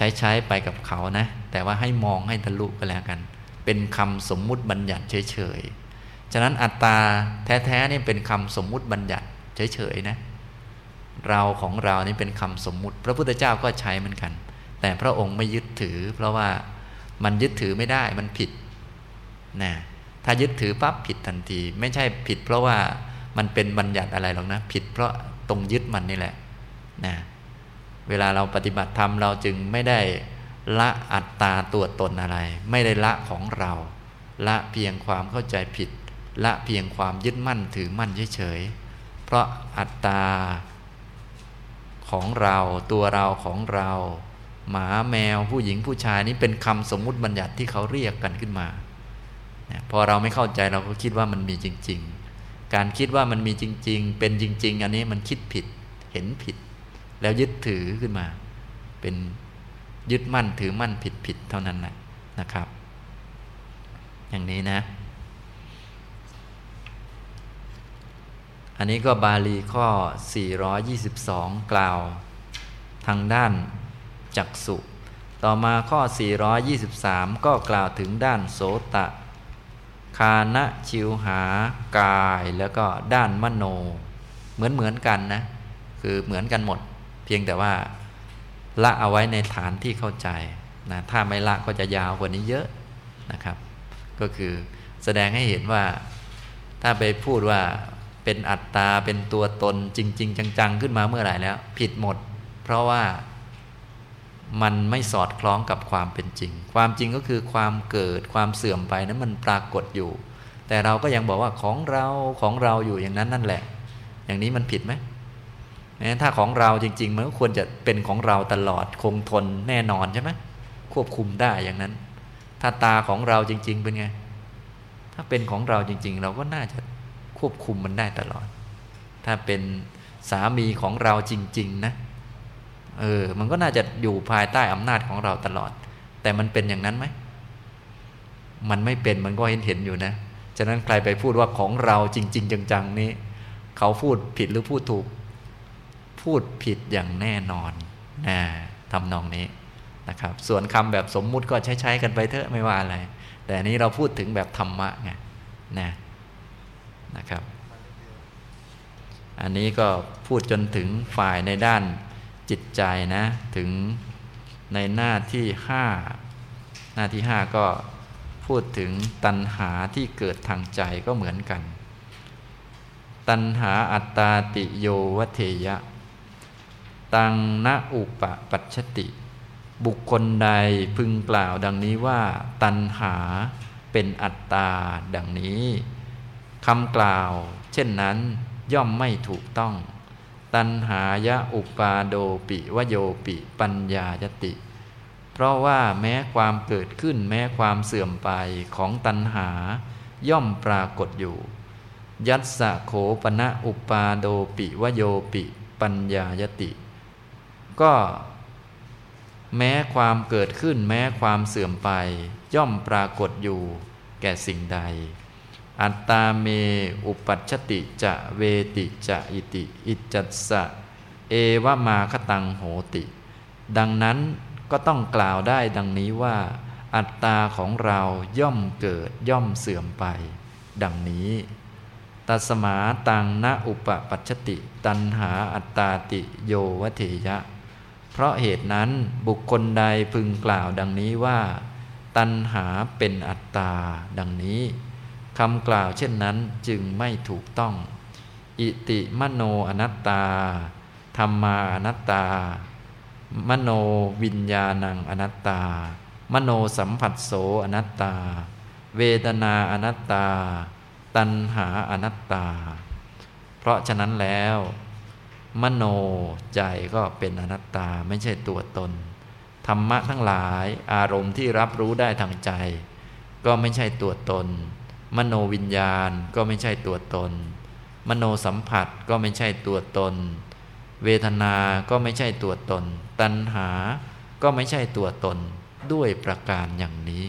ช้ใช้ไปกับเขานะ แต่ว่าให้มองให้ทะลุก็แล้วกัน เป็นคำสมมุติบัญญัติเฉยๆ ฉะนั้นอัตตาแท้ๆนี่เป็นคำสมมุติบัญญัติเฉยๆนะ เราของเรานี่เป็นคำสมมุติ พระพุทธเจ้าก็ใช้เหมือนกัน แต่พระองค์ไม่ยึดถือ เพราะว่ามันยึดถือไม่ได้มันผิดนะถ้ายึดถือปั๊บผิดทันที ไม่ใช่ผิด เพราะว่ามันเป็นบัญญัติอะไรหรอกนะ ผิดเพราะตรงยึดมันนี่แหละนะ เวลาเราปฏิบัติธรรมเราจึงไม่ได้ละอัตตาตัวตนอะไร ไม่ได้ละของเรา ละเพียงความเข้าใจผิด ละเพียงความยึดมั่นถือมั่นเฉยๆเพราะอัตตาของเราตัวเราของเรา หมาแมวผู้หญิงผู้ชายนี่เป็นคำสมมุติบัญญัติที่เขาเรียกกันขึ้นมาพอเราไม่เข้าใจเราก็คิดว่ามันมีจริง ๆ การคิดว่ามันมีจริง ๆ เป็นจริง ๆ อันนี้มันคิดผิดเห็นผิด แล้วยึดถือขึ้นมา เป็นยึดมั่นถือมั่นผิดผิดเท่านั้นแหละนะครับ อย่างนี้นะ อันนี้ก็บาลีข้อ 422 กล่าว ทางด้านจักสุต่อมาข้อ 423 ก็กล่าวถึงด้านโสตะ คานะชิวหากายแล้วก็ด้านมโน เหมือนเหมือนกันนะ คือเหมือนกันหมด พียงแต่ว่าละเอาไว้ในฐานที่เข้าใจนะถ้าไม่ละก็จะยาวกว่านี้เยอะนะครับ ก็คือแสดงให้เห็นว่าถ้าไปพูดว่าเป็นอัตตาเป็นตัวตนจริง ๆ จัง ๆ ขึ้นมาเมื่อไหร่แล้ว ผิดหมด เพราะว่ามันไม่สอดคล้องกับความเป็นจริง ความจริงก็คือความเกิดความเสื่อมไปนั้นมันปรากฏอยู่ แต่เราก็ยังบอกว่าของเราของเราอยู่อย่างนั้นนั่นแหละ อย่างนี้มันผิดไหม ถ้าของเราจริง ๆ มันก็ควรจะเป็นของเราตลอดคงทนแน่นอนใช่ไหมควบคุมได้อย่างนั้น ถ้าตาของเราจริง ๆ เป็นไง ถ้าเป็นของเราจริง ๆ เราก็น่าจะควบคุมมันได้ตลอด ถ้าเป็นสามีของเราจริง ๆ นะเออมันก็น่าจะอยู่ภายใต้อำนาจของเราตลอด แต่มันเป็นอย่างนั้นไหมมันไม่เป็นมันก็เห็นเห็นอยู่นะ ฉะนั้นใครไปพูดว่าของเราจริง ๆ จังๆนี้ เขาพูดผิดหรือพูดถูก พูดผิดอย่างแน่นอนนะทำนองนี้นะครับ ส่วนคำแบบสมมุติก็ใช้ใช้กันไปเถอะไม่ว่าอะไร แต่นี้เราพูดถึงแบบธรรมะไงนะนะครับ อันนี้ก็พูดจนถึงฝ่ายในด้านจิตใจนะ ถึงในหน้าที่ห้าหน้าที่ห้าก็พูดถึงตัณหาที่เกิดทางใจก็เหมือนกัน ตัณหาอัตตาติโยวเทยะ ตังนะอุปปัชติ บุคคลใดพึงกล่าวดังนี้ว่า ตัณหาเป็นอัตตาดังนี้คำกล่าว เช่นนั้นย่อมไม่ถูกต้อง ตัณหายะอุปาโดปิวโยปิปัญญายติ เพราะว่าแม้ความเกิดขึ้นแม้ความเสื่อมไปของตัณหา ย่อมปรากฏอยู่ ยัตสะโขปณะอุปาโดปิวโยปิปัญญายติ ก็แม้ความเกิดขึ้นแม้ความเสื่อมไป ย่อมปรากฏอยู่แก่สิ่งใด อัตตาเม อุปัชติจะเวติจะอิติ อิจัสสะ เอวมาคตังโหติ ดังนั้นก็ต้องกล่าวได้ดังนี้ว่า อัตตาของเราย่อมเกิดย่อมเสื่อมไป ดังนี้ตัสมาตังนะอุปปัชติ ตันหาอัตตาติโยวเทยะ เพราะเหตุนั้นบุคคลใดพึงกล่าวดังนี้ว่า ตันหาเป็นอัตตา ดังนี้คำกล่าวเช่นนั้นจึงไม่ถูกต้อง อิติมโนอนัตตา ธรรมาอนัตตา มโนวิญญาณังอนัตตา มโนสัมผัสโสอนัตตา เวทนาอนัตตา ตัณหาอนัตตา เพราะฉะนั้นแล้ว มโนใจก็เป็นอนัตตาไม่ใช่ตัวตน ธรรมะทั้งหลายอารมณ์ที่รับรู้ได้ทางใจ ก็ไม่ใช่ตัวตน มโนวิญญาณก็ไม่ใช่ตัวตน มโนสัมผัสก็ไม่ใช่ตัวตน เวทนาก็ไม่ใช่ตัวตน ตัณหาก็ไม่ใช่ตัวตนด้วยประการอย่างนี้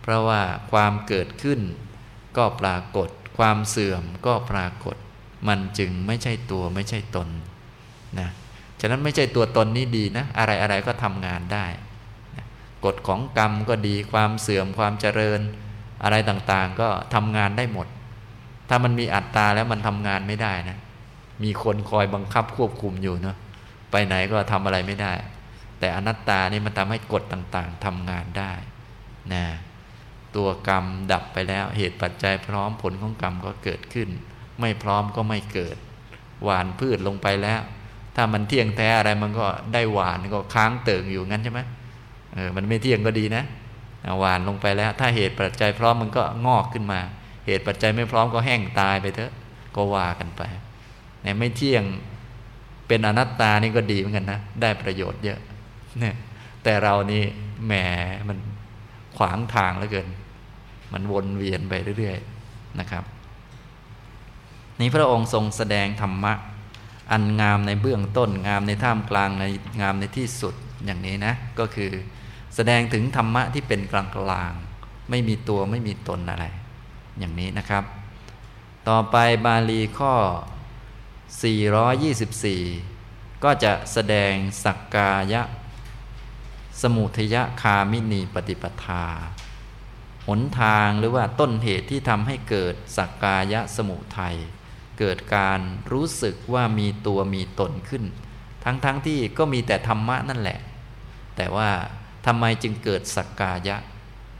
เพราะว่าความเกิดขึ้นก็ปรากฏ ความเสื่อมก็ปรากฏ มันจึงไม่ใช่ตัวไม่ใช่ตนนะฉะนั้นไม่ใช่ตัวตนนี้ดีนะ อะไรอะไรก็ทำงานได้กฎของกรรมก็ดีความเสื่อมความเจริญ อะไรต่างๆ ก็ทำงานได้หมด ถ้ามันมีอัตตาแล้วมันทำงานไม่ได้นะ มีคนคอยบังคับควบคุมอยู่เนาะไปไหนก็ทำอะไรไม่ได้ แต่อนัตตานี่มันทำให้กฎต่างๆทำงานได้นะตัวกรรมดับไปแล้วเหตุปัจจัยพร้อมผลของกรรมก็เกิดขึ้น ไม่พร้อมก็ไม่เกิด หวานพืชลงไปแล้ว ถ้ามันเที่ยงแท้อะไรมันก็ได้หวานก็ค้างเติ่งอยู่งั้นใช่ไหมเออมันไม่เที่ยงก็ดีนะหวานลงไปแล้ว ถ้าเหตุปัจจัยพร้อมมันก็งอกขึ้นมา เหตุปัจจัยไม่พร้อมก็แห้งตายไปเถอะก็ว่ากันไปเนี่ยไม่เที่ยงเป็นอนัตตานี่ก็ดีเหมือนกันนะ ได้ประโยชน์เยอะเนี่ยแต่เรานี่แหมมันขวางทางเหลือเกิน มันวนเวียนไปเรื่อย ๆ นะครับ นี้พระองค์ทรงแสดงธรรมะ อันงามในเบื้องต้น งามในท่ามกลางในงามในที่สุดอย่างนี้นะ ก็คือแสดงถึงธรรมะที่เป็นกลางกลางไม่มีตัวไม่มีตนอะไร อย่างนี้นะครับ ต่อไปบาลีข้อ 424 ก็จะแสดงสักกายะ สมุทยคามินีปฏิปทา หนทางหรือว่าต้นเหตุที่ทำให้เกิดสักกายะสมุทัย เกิดการรู้สึกว่ามีตัวมีตนขึ้น ทั้งๆทที่ก็มีแต่ธรรมะนั่นแหละ แต่ว่าทำไมจึงเกิดสักกายะ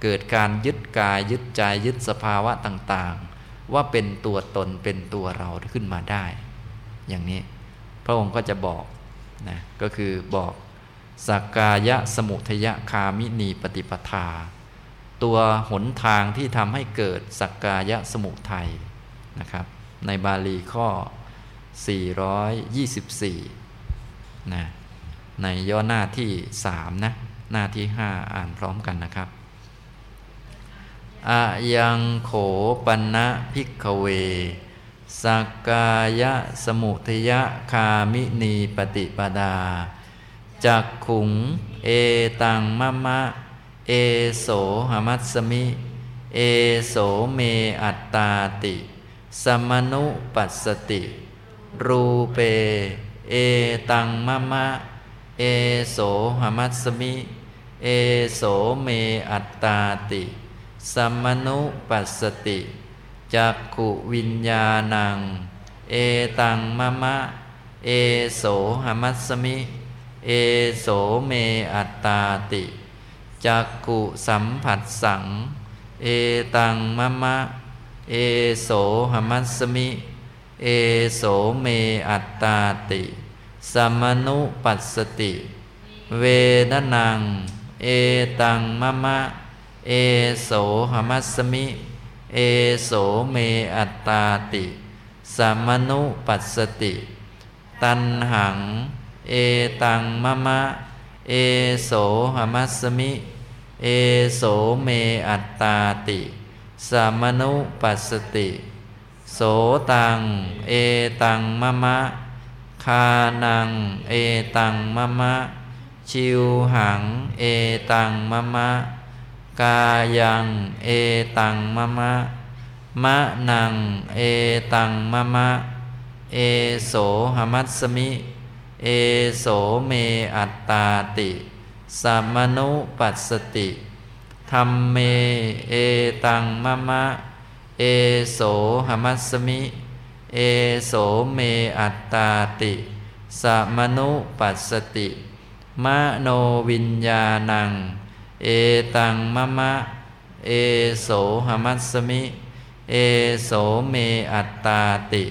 เกิดการยึดกายยึดใจยึดสภาวะต่างๆ ว่าเป็นตัวตนเป็นตัวเราขึ้นมาได้ อย่างนี้พระองค์ก็จะบอกนะก็คือบอกสักกายะสมุทยคามินีปฏิปทา ตัวหนทางที่ทำให้เกิดสักกายะสมุทัยนะครับ ในบาลีข้อ 424 นะในย่อหน้าที่สามนะ หน้าที่ห้าอ่านพร้อมกันนะครับอะยังโขปันนะพิกเวสักกายะสมุทยะคามินีปฏิปดาจักขุง เอตังมะมะ เอโสหมัสมิ เอโสเมอัตตาติ สมนุปัสสติ รูเป เอตังมะมะ เอโสหมัสมิ เอโสเมอัตตาติ สมนุปัสสติจักขุวิญญาณัง เอตังมะมะ เอโสหมัสมิ เอโสเมอัตตาติจักขุสัมผัสสัง เอตังมะมะ เอโสหมัสมิ เอโสเมอัตตาติ สมนุปัสสติ เวดนัง เอตังมะมะ เอโสหมัสมิ เอโสเมอัตตาติ สมนุปัสสติ ตันหัง เอตังมะมะ เอโสหมัสมิ เอโสเมอัตตาติ สมนุปัสสติ โสตัง เอตังมะมะ คานัง เอตังมะมะ ชิวหัง เอตังมะมะ กายัง เอตังมะมะ มะนัง เอตังมะมะ เอโสหมัสมิ เอโสเมอัตตาติ สัมมนุปัสสติ ธรรมเม เอตังมะมะ เอโสหมัสมิ เอโสเมอัตตาติสัมมนุปัสสติ มโนวิญญาณัง เอตังมะมะ เอโสหมัสมิ เอโสเมอัตตาติ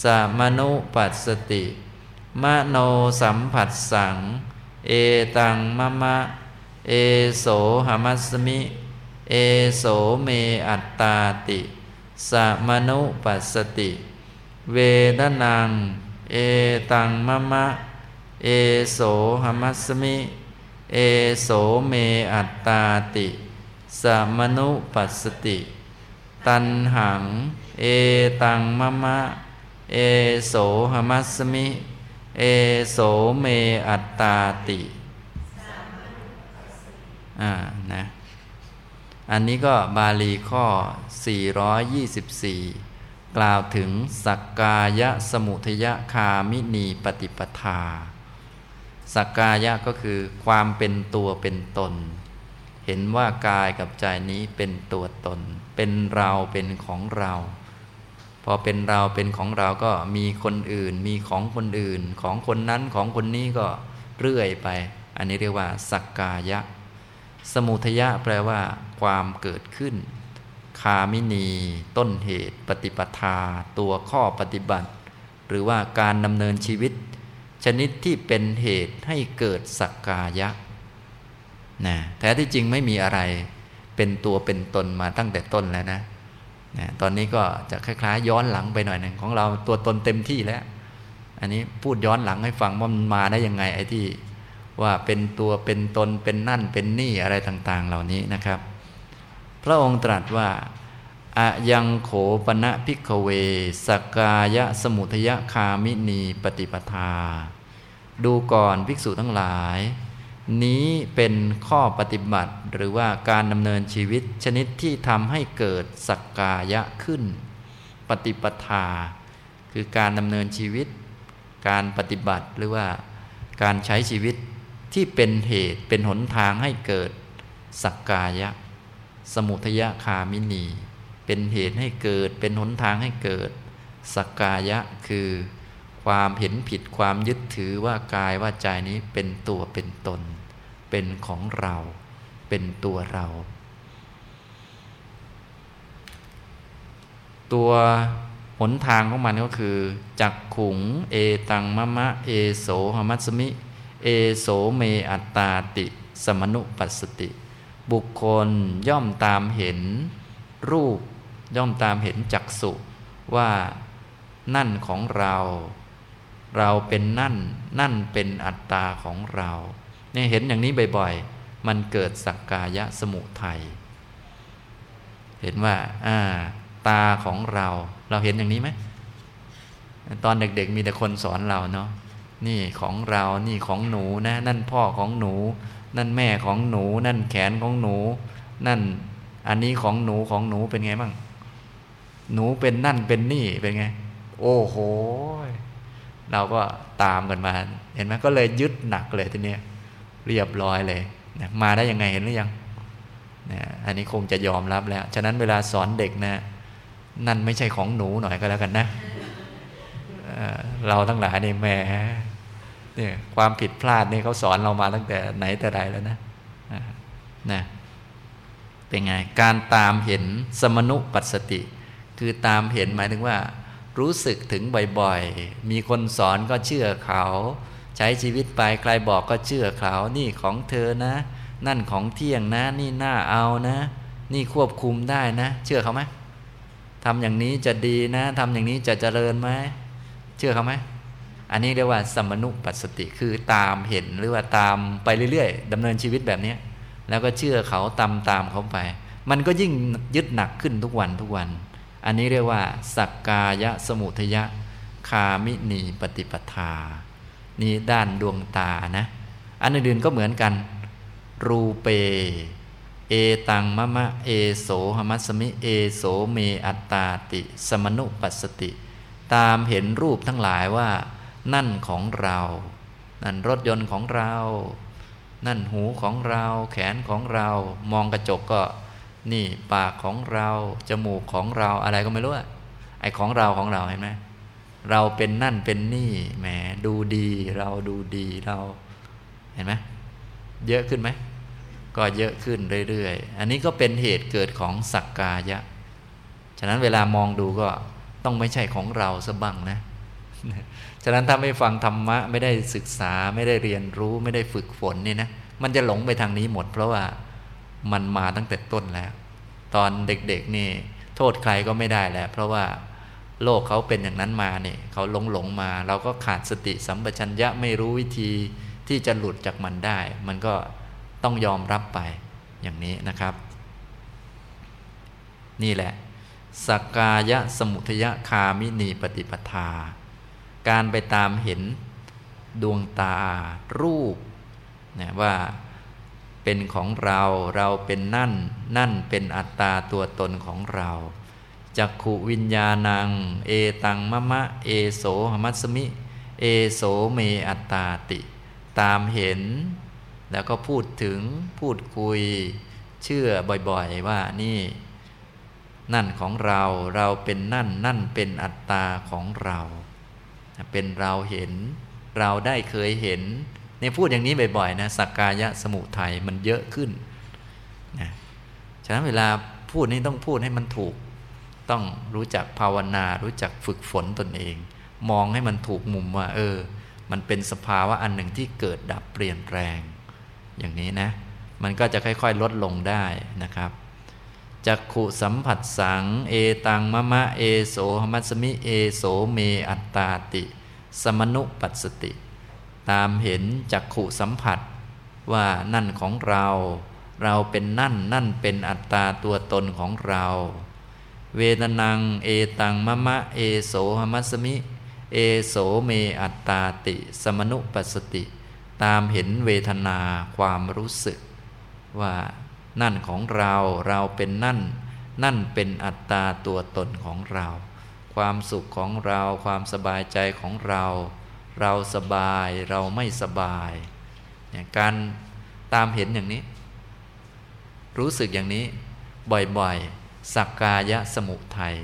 สมนุปัสสติ มโนสัมผัสสัง เอตังมะมะ เอโสหมัสมิ เอโสเมอัตตาติสมนุปัสสติ เวดนัง เอตังมะมะ เอโสหมัสมิ เอโสเมอัตตาติสมนุปัสสติ ตันหัง เอตังมะมะ เอโสหมัสมิ เอโสเมอัตตาติ อ่านะอันนี้ก็บาลีข้อ 424 กล่าวถึงสักกายะสมุทยคามินีปฏิปทา สักกายะก็คือความเป็นตัวเป็นตน เห็นว่ากายกับใจนี้เป็นตัวตน เป็นเราเป็นของเรา พอเป็นเราเป็นของเราก็มีคนอื่น มีของคนอื่น ของคนนั้นของคนนี้ก็เรื่อยไป อันนี้เรียกว่าสักกายะ สมุทยะแปลว่า ความเกิดขึ้น คามินี ต้นเหตุ ปฏิปทา ตัวข้อปฏิบัติ หรือว่าการดำเนินชีวิต ชนิดที่เป็นเหตุให้เกิดสักกายะนะแท้ที่จริงไม่มีอะไร เป็นตัวเป็นตนมาตั้งแต่ต้นแล้วนะนะตอนนี้ก็จะคล้ายๆ ย้อนหลังไปหน่อยหนึ่งของเราตัวตนเต็มที่แล้ว อันนี้พูดย้อนหลังให้ฟังว่ามันมาได้ยังไงไอ้ที่ ว่าเป็นตัวเป็นตนเป็นนั่นเป็นนี่อะไรต่าง ๆ เหล่านี้นะครับ พระองค์ตรัสว่าอะยังโขปณะพิกเวสกายะสมุทยคามินีปฏิปทา ดูก่อนภิกษุทั้งหลาย นี้เป็นข้อปฏิบัติหรือว่าการดำเนินชีวิตชนิดที่ทำให้เกิดสกกายะขึ้น ปฏิปทา คือการดำเนินชีวิต การปฏิบัติหรือว่าการใช้ชีวิต ที่เป็นเหตุเป็นหนทางให้เกิด สักกายะ สมุทยคามินี เป็นเหตุให้เกิดเป็นหนทางให้เกิด สักกายะคือความเห็นผิดความยึดถือว่ากายว่าใจนี้เป็นตัวเป็นตน เป็นของเรา เป็นตัวเรา ตัวหนทางของมันก็คือ จักขุง เอตังมะมะ เอโสหมัสมิ เอโสเมอัตตาติ สมนุปัสสติ บุคคลย่อมตามเห็นรูป ย่อมตามเห็นจักสุว่านั่นของเรา เราเป็นนั่น นั่นเป็นอัตตาของเราเนี่ยเห็นอย่างนี้บ่อยๆ มันเกิดสักกายะสมุทัยเห็นว่าอ่าตาของเรา เราเห็นอย่างนี้ไหมตอนเด็กๆมีแต่คนสอนเราเนาะ นี่ของเรานี่ของหนูนะ นั่นพ่อของหนู นั่นแม่ของหนู นั่นแขนของหนู นั่นอันนี้ของหนูของหนูเป็นไงบ้างหนูเป็นนั่นเป็นนี่เป็นไง โอ้โห เราก็ตามกันมา เห็นไหมก็เลยยึดหนักเลยทีเนี้ยเรียบร้อยเลยนะมาได้ยังไงเห็นหรือยังนะอันนี้คงจะยอมรับแล้ว ฉะนั้นเวลาสอนเด็กนะ นั่นไม่ใช่ของหนูหน่อยก็แล้วกันนะเราทั้งหลายนี่แหม เนี่ยความผิดพลาดนี่เขาสอนเรามาตั้งแต่ไหนแต่ใดแล้วนะนะเป็นไง การตามเห็นสมนุปัสสติ คือตามเห็นหมายถึงว่า รู้สึกถึงบ่อยๆ มีคนสอนก็เชื่อเขา ใช้ชีวิตไปใครบอกก็เชื่อเขา นี่ของเธอนะ นั่นของเที่ยงนะ นี่น่าเอานะ นี่ควบคุมได้นะ เชื่อเขาไหมทำอย่างนี้จะดีนะทำอย่างนี้จะเจริญไหมเชื่อเขาไหม อันนี้เรียกว่าสมนุปัสติคือตามเห็นหรือว่าตามไปเรื่อยๆดำเนินชีวิตแบบนี้แล้วก็เชื่อเขาตามตามเขาไป มันก็ยิ่งยึดหนักขึ้นทุกวันทุกวัน อันนี้เรียกว่า สักกายะสมุทยะ คามินีปฏิปทา นี่ด้านดวงตานะ อันอื่นๆก็เหมือนกัน รูเป เอตังมะมะ เอโสหมัสมิ เอโสเมอัตตาติ สมนุปัสสติ ตามเห็นรูปทั้งหลายว่า นั่นของเรา นั่นรถยนต์ของเรา นั่นหูของเรา แขนของเรา มองกระจกก็นี่ปากของเรา จมูกของเราอะไรก็ไม่รู้อะไอของเราของเราเห็นไหมเราเป็นนั่นเป็นนี่แหมดูดีเราดูดีเราเห็นไหมเยอะขึ้นไหมก็เยอะขึ้นเรื่อยๆ อันนี้ก็เป็นเหตุเกิดของสักกายะ ฉะนั้นเวลามองดูก็ต้องไม่ใช่ของเราสบังนะะนั้นถ้าไม่ฟังธรรมะไม่ได้ศึกษาไม่ได้เรียนรู้ไม่ได้ฝึกฝนนี่นะมันจะหลงไปทางนี้หมด เพราะว่ามันมาตั้งแต่ต้นแล้ว ตอนเด็กๆนี่โทษใครก็ไม่ได้แล้ว เพราะว่าโลกเขาเป็นอย่างนั้นมาเนี่ยเขาหลงหลงมา เราก็ขาดสติสัมปชัญญะไม่รู้วิธีที่จะหลุดจากมันได้ มันก็ต้องยอมรับไปอย่างนี้นะครับ นี่แหละสกกายะสมุทยะคามินีปฏิปทา การไปตามเห็นดวงตารูปนะว่าเป็นของเราเราเป็นนั่น นั่นเป็นอัตตาตัวตนของเราจักขุวิญญาณัง เอตังมะมะ เอโสหมัสมิ เอโสเมอัตตาติ ตามเห็น แล้วก็พูดถึงพูดคุย เชื่อบ่อยๆว่านี่ นั่นของเราเราเป็นนั่น นั่นเป็นอัตตาของเรา เป็นเราเห็น เราได้เคยเห็นเนี่ยพูดอย่างนี้บ่อยๆนะสักกายะสมุทัยมันเยอะขึ้นนะฉะนั้นเวลาพูดนี่ต้องพูดให้มันถูก ต้องรู้จักภาวนา รู้จักฝึกฝนตนเอง มองให้มันถูกมุมว่า เออ มันเป็นสภาวะอันหนึ่งที่เกิดดับเปลี่ยนแปลง อย่างนี้นะ มันก็จะค่อยๆ ลดลงได้นะครับ จักขุสัมผัสสัง เอตังมะมะเอโสหมัสมิเอโสเมอัตตาติ สมนุปัสสติ ตามเห็นจักขุสัมผัส ว่านั่นของเรา เราเป็นนั่นนั่นเป็นอัตตาตัวตนของเรา เวทนังเอตังมะมะเอโสหมัสมิ เอโสเมอัตตาติ สมนุปัสสติ ตามเห็นเวทนาความรู้สึกว่า นั่นของเราเราเป็นนั่น นั่นเป็นอัตตาตัวตนของเรา ความสุขของเราความสบายใจของเรา เราสบายเราไม่สบายเนี่ยการตามเห็นอย่างนี้ รู้สึกอย่างนี้บ่อยๆสักกายะสมุทัย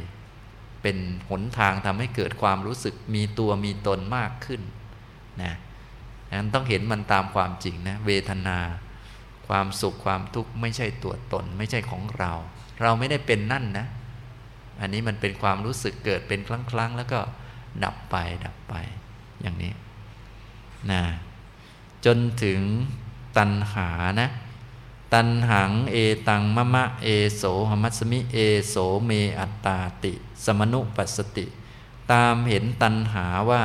เป็นหนทางทำให้เกิดความรู้สึกมีตัวมีตนมากขึ้นนะนั้นต้องเห็นมันตามความจริงนะเวทนา ความสุขความทุกข์ไม่ใช่ตัวตน ไม่ใช่ของเรา เราไม่ได้เป็นนั่นนะ อันนี้มันเป็นความรู้สึกเกิดเป็นครั้งๆ แล้วก็ดับไปดับไปอย่างนี้นะจนถึงตัณหานะ ตัณหังเอตังมะมะเอโสหมัสมิเอโสเมอัตตาติ สมนุปัสสติ ตามเห็นตัณหาว่า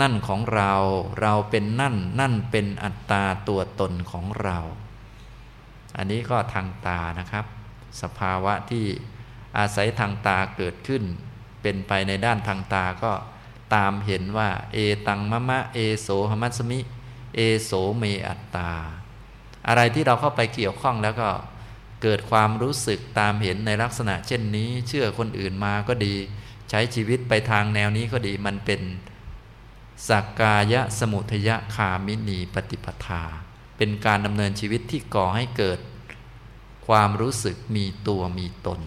นั่นของเรา เราเป็นนั่น นั่นเป็นอัตตาตัวตนของเรา อันนี้ก็ทางตานะครับ สภาวะที่อาศัยทางตาเกิดขึ้น เป็นไปในด้านทางตาก็ตามเห็นว่า เอตังมะมะ เอโสหมัสมิ เอโสเมอัตตา อะไรที่เราเข้าไปเกี่ยวข้องแล้วก็เกิดความรู้สึกตามเห็นในลักษณะเช่นนี้ เชื่อคนอื่นมาก็ดี ใช้ชีวิตไปทางแนวนี้ก็ดีมันเป็น สักกายะสมุทยะคามินีปฏิปทา เป็นการดำเนินชีวิตที่ก่อให้เกิด ความรู้สึกมีตัวมีตน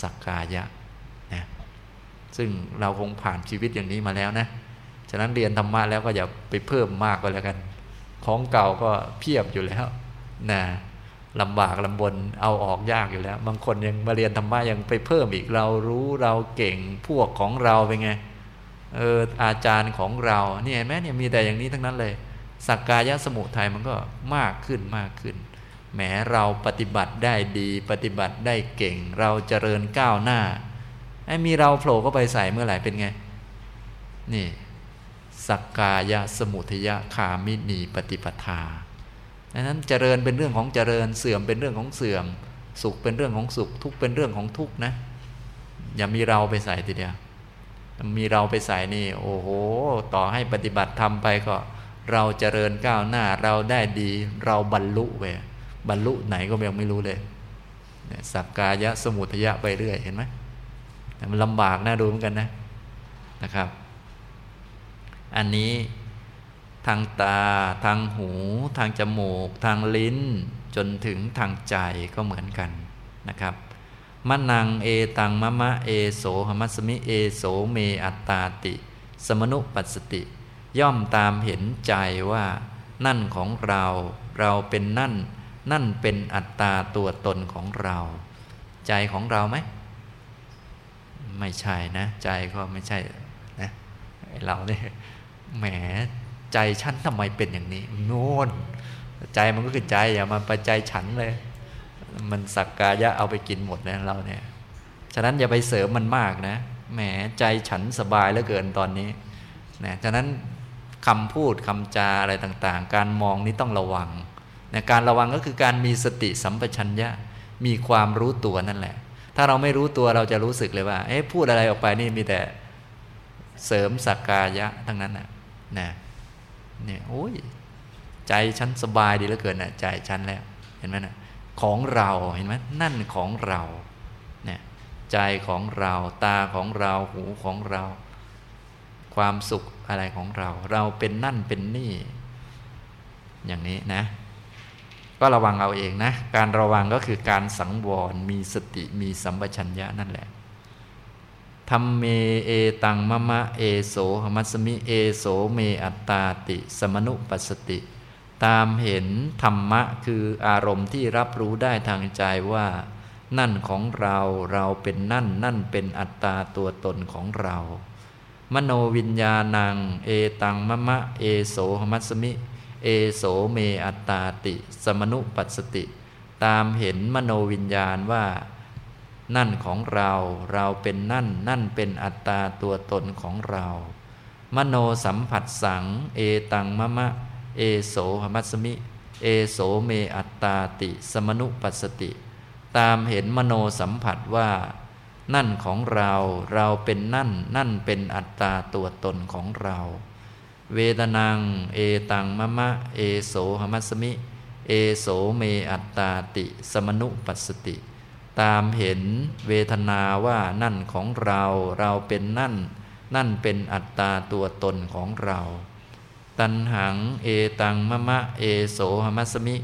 สักกายะนะซึ่งเราคงผ่านชีวิตอย่างนี้มาแล้วนะ ฉะนั้นเรียนธรรมะแล้วก็อย่าไปเพิ่มมากก็แล้วกัน ของเก่าก็เพียบอยู่แล้วนะลำบากลำบนเอาออกยากอยู่แล้ว บางคนยังมาเรียนธรรมะยังไปเพิ่มอีกเรารู้เราเก่งพวกของเราเป็นไง เอออาจารย์ของเราเนี่ยแม้เนี่ยมีแต่อย่างนี้ทั้งนั้นเลยสักกายสมุทัยมันก็มากขึ้นมากขึ้นแม้เราปฏิบัติได้ดี ปฏิบัติได้เก่ง เราเจริญก้าวหน้าไอ้มีเราโผล่ก็ไปใส่เมื่อไหร่เป็นไง นี่สักกายสมุทยคามินีปฏิปทาดังนั้นเจริญเป็นเรื่องของเจริญเสื่อมเป็นเรื่องของเสื่อม สุขเป็นเรื่องของสุข ทุกเป็นเรื่องของทุกนะ อย่ามีเราไปใส่ทีเดียว มีเราไปใส่นี่ โอ้โห ต่อให้ปฏิบัติทำไปก็ เราเจริญก้าวหน้าเราได้ดี เราบรรลุไปบรรลุไหนก็ยังไม่รู้เลยสักกายะสมุทยะไปเรื่อยเห็นไหมมันลำบากน่าดูเหมือนกันนะนะครับ อันนี้ทางตาทางหู ทางจมูก ทางลิ้น จนถึงทางใจก็เหมือนกันนะครับ มะนังเอตังมะมะเอโสหมัสมิเอโสเมอัตตาติ สมนุปัสสติ ย่อมตามเห็นใจว่า นั่นของเราเราเป็นนั่น นั่นเป็นอัตตาตัวตนของเรา ใจของเราไหม ไม่ใช่นะ ใจก็ไม่ใช่นะเราเนี่ยแหมใจฉันทำไมเป็นอย่างนี้โน่นใจมันก็คือใจอย่ามาไปใจฉันเลย มันสักกายะเอาไปกินหมดนะเราเนี่ย ฉะนั้นอย่าไปเสริมมันมากนะ แหมใจฉันสบายเหลือเกินตอนนี้นะฉะนั้นคำพูดคำจาอะไรต่างๆ การมองนี้ต้องระวังนะการระวังก็คือการมีสติสัมปชัญญะ มีความรู้ตัวนั่นแหละ ถ้าเราไม่รู้ตัวเราจะรู้สึกเลยว่า เอ๊ะพูดอะไรออกไปนี่มีแต่เสริมสักกายะทั้งนั้นนะนะเนี่ยโอ้ยใจฉันสบายดีเหลือเกินนะใจฉันแล้ว เห็นไหมนะ ของเราเห็นไหมนั่นของเราเนี่ยใจของเราตาของเราหูของเรา ความสุขอะไรของเรา เราเป็นนั่นเป็นนี่ อย่างนี้นะ ก็ระวังเอาเองนะ การระวังก็คือการสังวรมีสติมีสัมปชัญญะนั่นแหละธรรมเมเอตังมะมะเอโสหมัสมิเอโสเมอัตตาติ สมนุปัสติ ตามเห็นธรรมะคืออารมณ์ที่รับรู้ได้ทางใจว่า นั่นของเราเราเป็นนั่น นั่นเป็นอัตตาตัวตนของเรา มโนวิญญาณัง เอตังมะมะ เอโสหมัสมิ เอโสเมอัตตาติ สมนุปัสติ ตามเห็นมโนวิญญาณว่า นั่นของเราเราเป็นนั่น นั่นเป็นอัตตาตัวตนของเรา มโนสัมผัสสัง เอตังมะมะ เอโสหมัสมิ เอโสเมอัตตาติ สมนุปัสสติ ตามเห็นมโนสัมผัสว่า นั่นของเราเราเป็นนั่น นั่นเป็นอัตตาตัวตนของเรา เวทนัง เอตังมะมะ เอโสหมัสมิ เอโสเมอัตตาติ สมนุปัสสติ ตามเห็นเวทนาว่านั่นของเราเราเป็นนั่น นั่นเป็นอัตตาตัวตนของเรา ตันหัง เอตังมะมะ เอโสหมัสมิ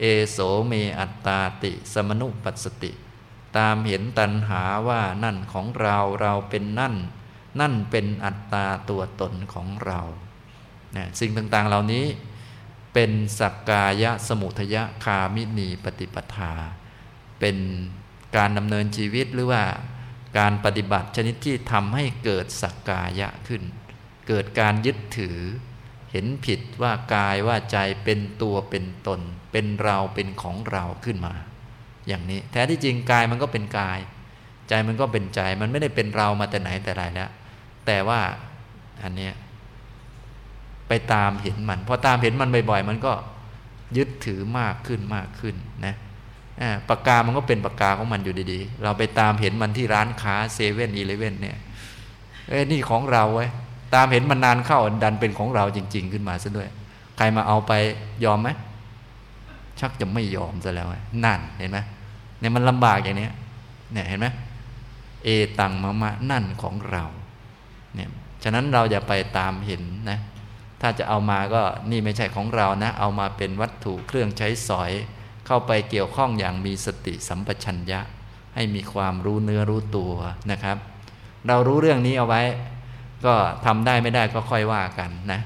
เอโสเมอัตตาติ สมนุปัสสติ ตามเห็นตันหาว่านั่นของเราเราเป็นนั่น นั่นเป็นอัตตาตัวตนของเรานะสิ่งต่างๆเหล่านี้เป็นสักกายะสมุทยะคามินีปฏิปทา เป็นการดำเนินชีวิตหรือว่าการปฏิบัติชนิดที่ทำให้เกิดสักกายะขึ้น เกิดการยึดถือ ห็นผิดว่ากายว่าใจเป็นตัวเป็นตน เป็นเราเป็นของเราขึ้นมา อย่างนี้แท้ที่จริงกายมันก็เป็นกาย ใจมันก็เป็นใจมันไม่ได้เป็นเรามาแต่ไหนแต่ไรแล้ว แต่ว่าอันเนี้ยไปตามเห็นมันพอตามเห็นมันบ่อยๆ มันก็ยึดถือมากขึ้นมากขึ้นนะปากกามันก็เป็นปากกาของมันอยู่ดีๆ เราไปตามเห็นมันที่ร้านค้าเซเว่นอีเลเว่นเนี่ยเอ้นี่ของเราไว้ ตามเห็นมันนานเข้าดันเป็นของเราจริง ๆ ขึ้นมาซะด้วย ใครมาเอาไปยอมไหมชักจะไม่ยอมซะแล้วนั่นเห็นไหมเนี่ยมันลำบากอย่างเนี้ยเนี่ยเห็นไหมเอตังมะมะนั่นของเราเนี่ยฉะนั้นเราอย่าไปตามเห็นนะถ้าจะเอามาก็นี่ไม่ใช่ของเรานะ เอามาเป็นวัตถุเครื่องใช้สอย เข้าไปเกี่ยวข้องอย่างมีสติสัมปชัญญะ ให้มีความรู้เนื้อรู้ตัวนะครับ เรารู้เรื่องนี้เอาไว้ ก็ทำได้ไม่ได้ก็ค่อยว่ากันนะ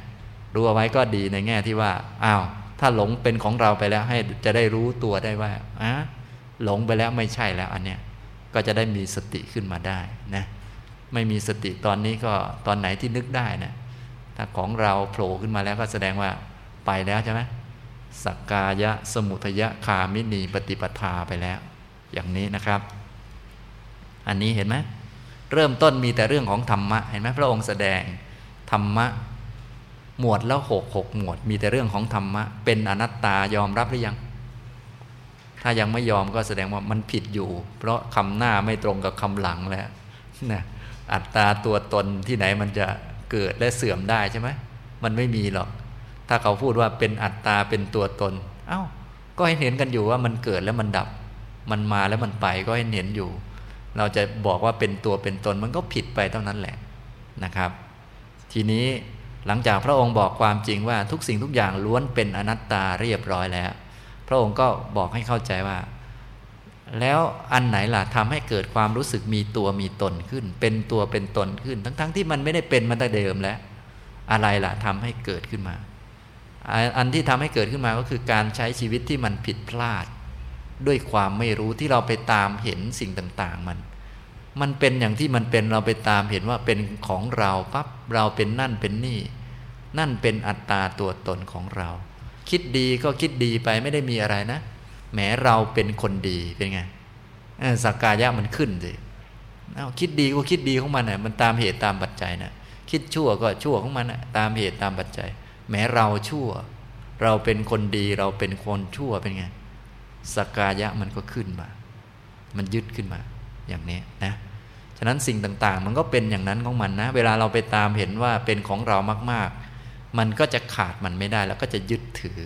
รู้เอาไว้ก็ดีในแง่ที่ว่าอ้าวถ้าหลงเป็นของเราไปแล้วให้จะได้รู้ตัวได้ว่าอะหลงไปแล้วไม่ใช่แล้วอันเนี้ยก็จะได้มีสติขึ้นมาได้นะไม่มีสติตอนนี้ก็ตอนไหนที่นึกได้นะถ้าของเราโผล่ขึ้นมาแล้วก็แสดงว่าไปแล้วใช่ไหมสักกายะสมุทยะคามินีปฏิปทาไปแล้ว อย่างนี้นะครับ อันนี้เห็นไหม เริ่มต้นมีแต่เรื่องของธรรมะเห็นไหมพระองค์แสดงธรรมะ หมวดแล้วหกหกหมวด มีแต่เรื่องของธรรมะ เป็นอนัตตายอมรับหรือยัง ถ้ายังไม่ยอมก็แสดงว่ามันผิดอยู่ เพราะคำหน้าไม่ตรงกับคำหลังแล้วนะอัตตาตัวตนที่ไหนมันจะเกิดและเสื่อมได้ใช่ไหมมันไม่มีหรอก ถ้าเขาพูดว่าเป็นอัตตาเป็นตัวตน เอา้า ก็ให้เห็นกันอยู่ว่ามันเกิดแล้วมันดับ มันมาแล้วมันไปก็ให้เห็นอยู่ เราจะบอกว่าเป็นตัวเป็นตนมันก็ผิดไปเท่านั้นแหละนะครับ ทีนี้หลังจากพระองค์บอกความจริงว่าทุกสิ่งทุกอย่างล้วนเป็นอนัตตาเรียบร้อยแล้ว พระองค์ก็บอกให้เข้าใจว่า แล้วอันไหนล่ะทำให้เกิดความรู้สึกมีตัวมีตนขึ้น เป็นตัวเป็นตนขึ้น ทั้งๆทที่มันไม่ได้เป็นมาแต่เดิมแล้ว อะไรล่ะทำให้เกิดขึ้นมา อันที่ทำให้เกิดขึ้นมาก็คือการใช้ชีวิตที่มันผิดพลาด ด้วยความไม่รู้ที่เราไปตามเห็นสิ่งต่าง ๆ มัน มันเป็นอย่างที่มันเป็นเราไปตามเห็นว่าเป็นของเราปั๊บเราเป็นนั่นเป็นนี่ นั่นเป็นอัตตาตัวตนของเรา คิดดีก็คิดดีไปไม่ได้มีอะไรนะแม้เราเป็นคนดีเป็นไงสักกายะมันขึ้นสิเอาคิดดีก็คิดดีของมันน่ะมันตามเหตุตามปัจจัยนะคิดชั่วก็ชั่วของมันน่ะตามเหตุตามปัจจัย แม้เราชั่ว เราเป็นคนดีเราเป็นคนชั่วเป็นไง สักกายะมันก็ขึ้นมา มันยึดขึ้นมาอย่างนี้นะฉะนั้นสิ่งต่างๆ มันก็เป็นอย่างนั้นของมันนะ เวลาเราไปตามเห็นว่าเป็นของเรามาก ๆ มันก็จะขาดมันไม่ได้แล้วก็จะยึดถือ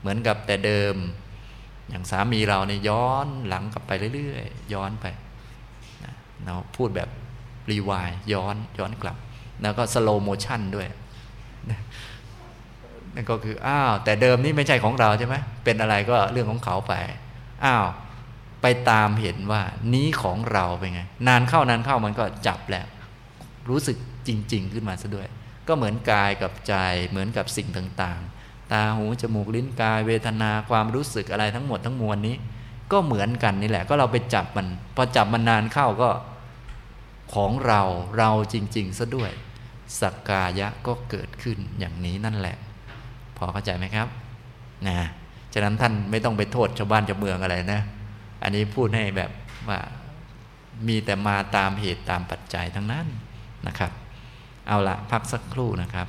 เหมือนกับแต่เดิม อย่างสามีเราเนี่ยย้อนหลังกลับไปเรื่อยๆ ย้อนไปเราพูดแบบรีวายย้อนย้อนกลับ แล้วก็ slow motion ด้วย นั่นก็คืออ้าวแต่เดิมนี่ไม่ใช่ของเราใช่ไหมเป็นอะไรก็เรื่องของเขาไปอ้าวไปตามเห็นว่านี้ของเราเป็นไง นานเข้านานเข้ามันก็จับแหละรู้สึกจริง ๆ ขึ้นมาซะด้วย ก็เหมือนกายกับใจเหมือนกับสิ่งต่างๆ ตาหูจมูกลิ้นกายเวทนาความรู้สึกอะไรทั้งหมดทั้งมวลนี้ ก็เหมือนกันนี่แหละ ก็เราไปจับมันพอจับมันนานเข้าก็ของเราเราจริง ๆซะด้วยสักกายะก็เกิดขึ้นอย่างนี้นั่นแหละ พอเข้าใจไหมครับนะฉะนั้นท่านไม่ต้องไปโทษชาวบ้านชาวเมืองอะไรนะ อันนี้พูดให้แบบว่ามีแต่มาตามเหตุตามปัจจัยทั้งนั้นนะครับ เอาละพักสักครู่นะครับ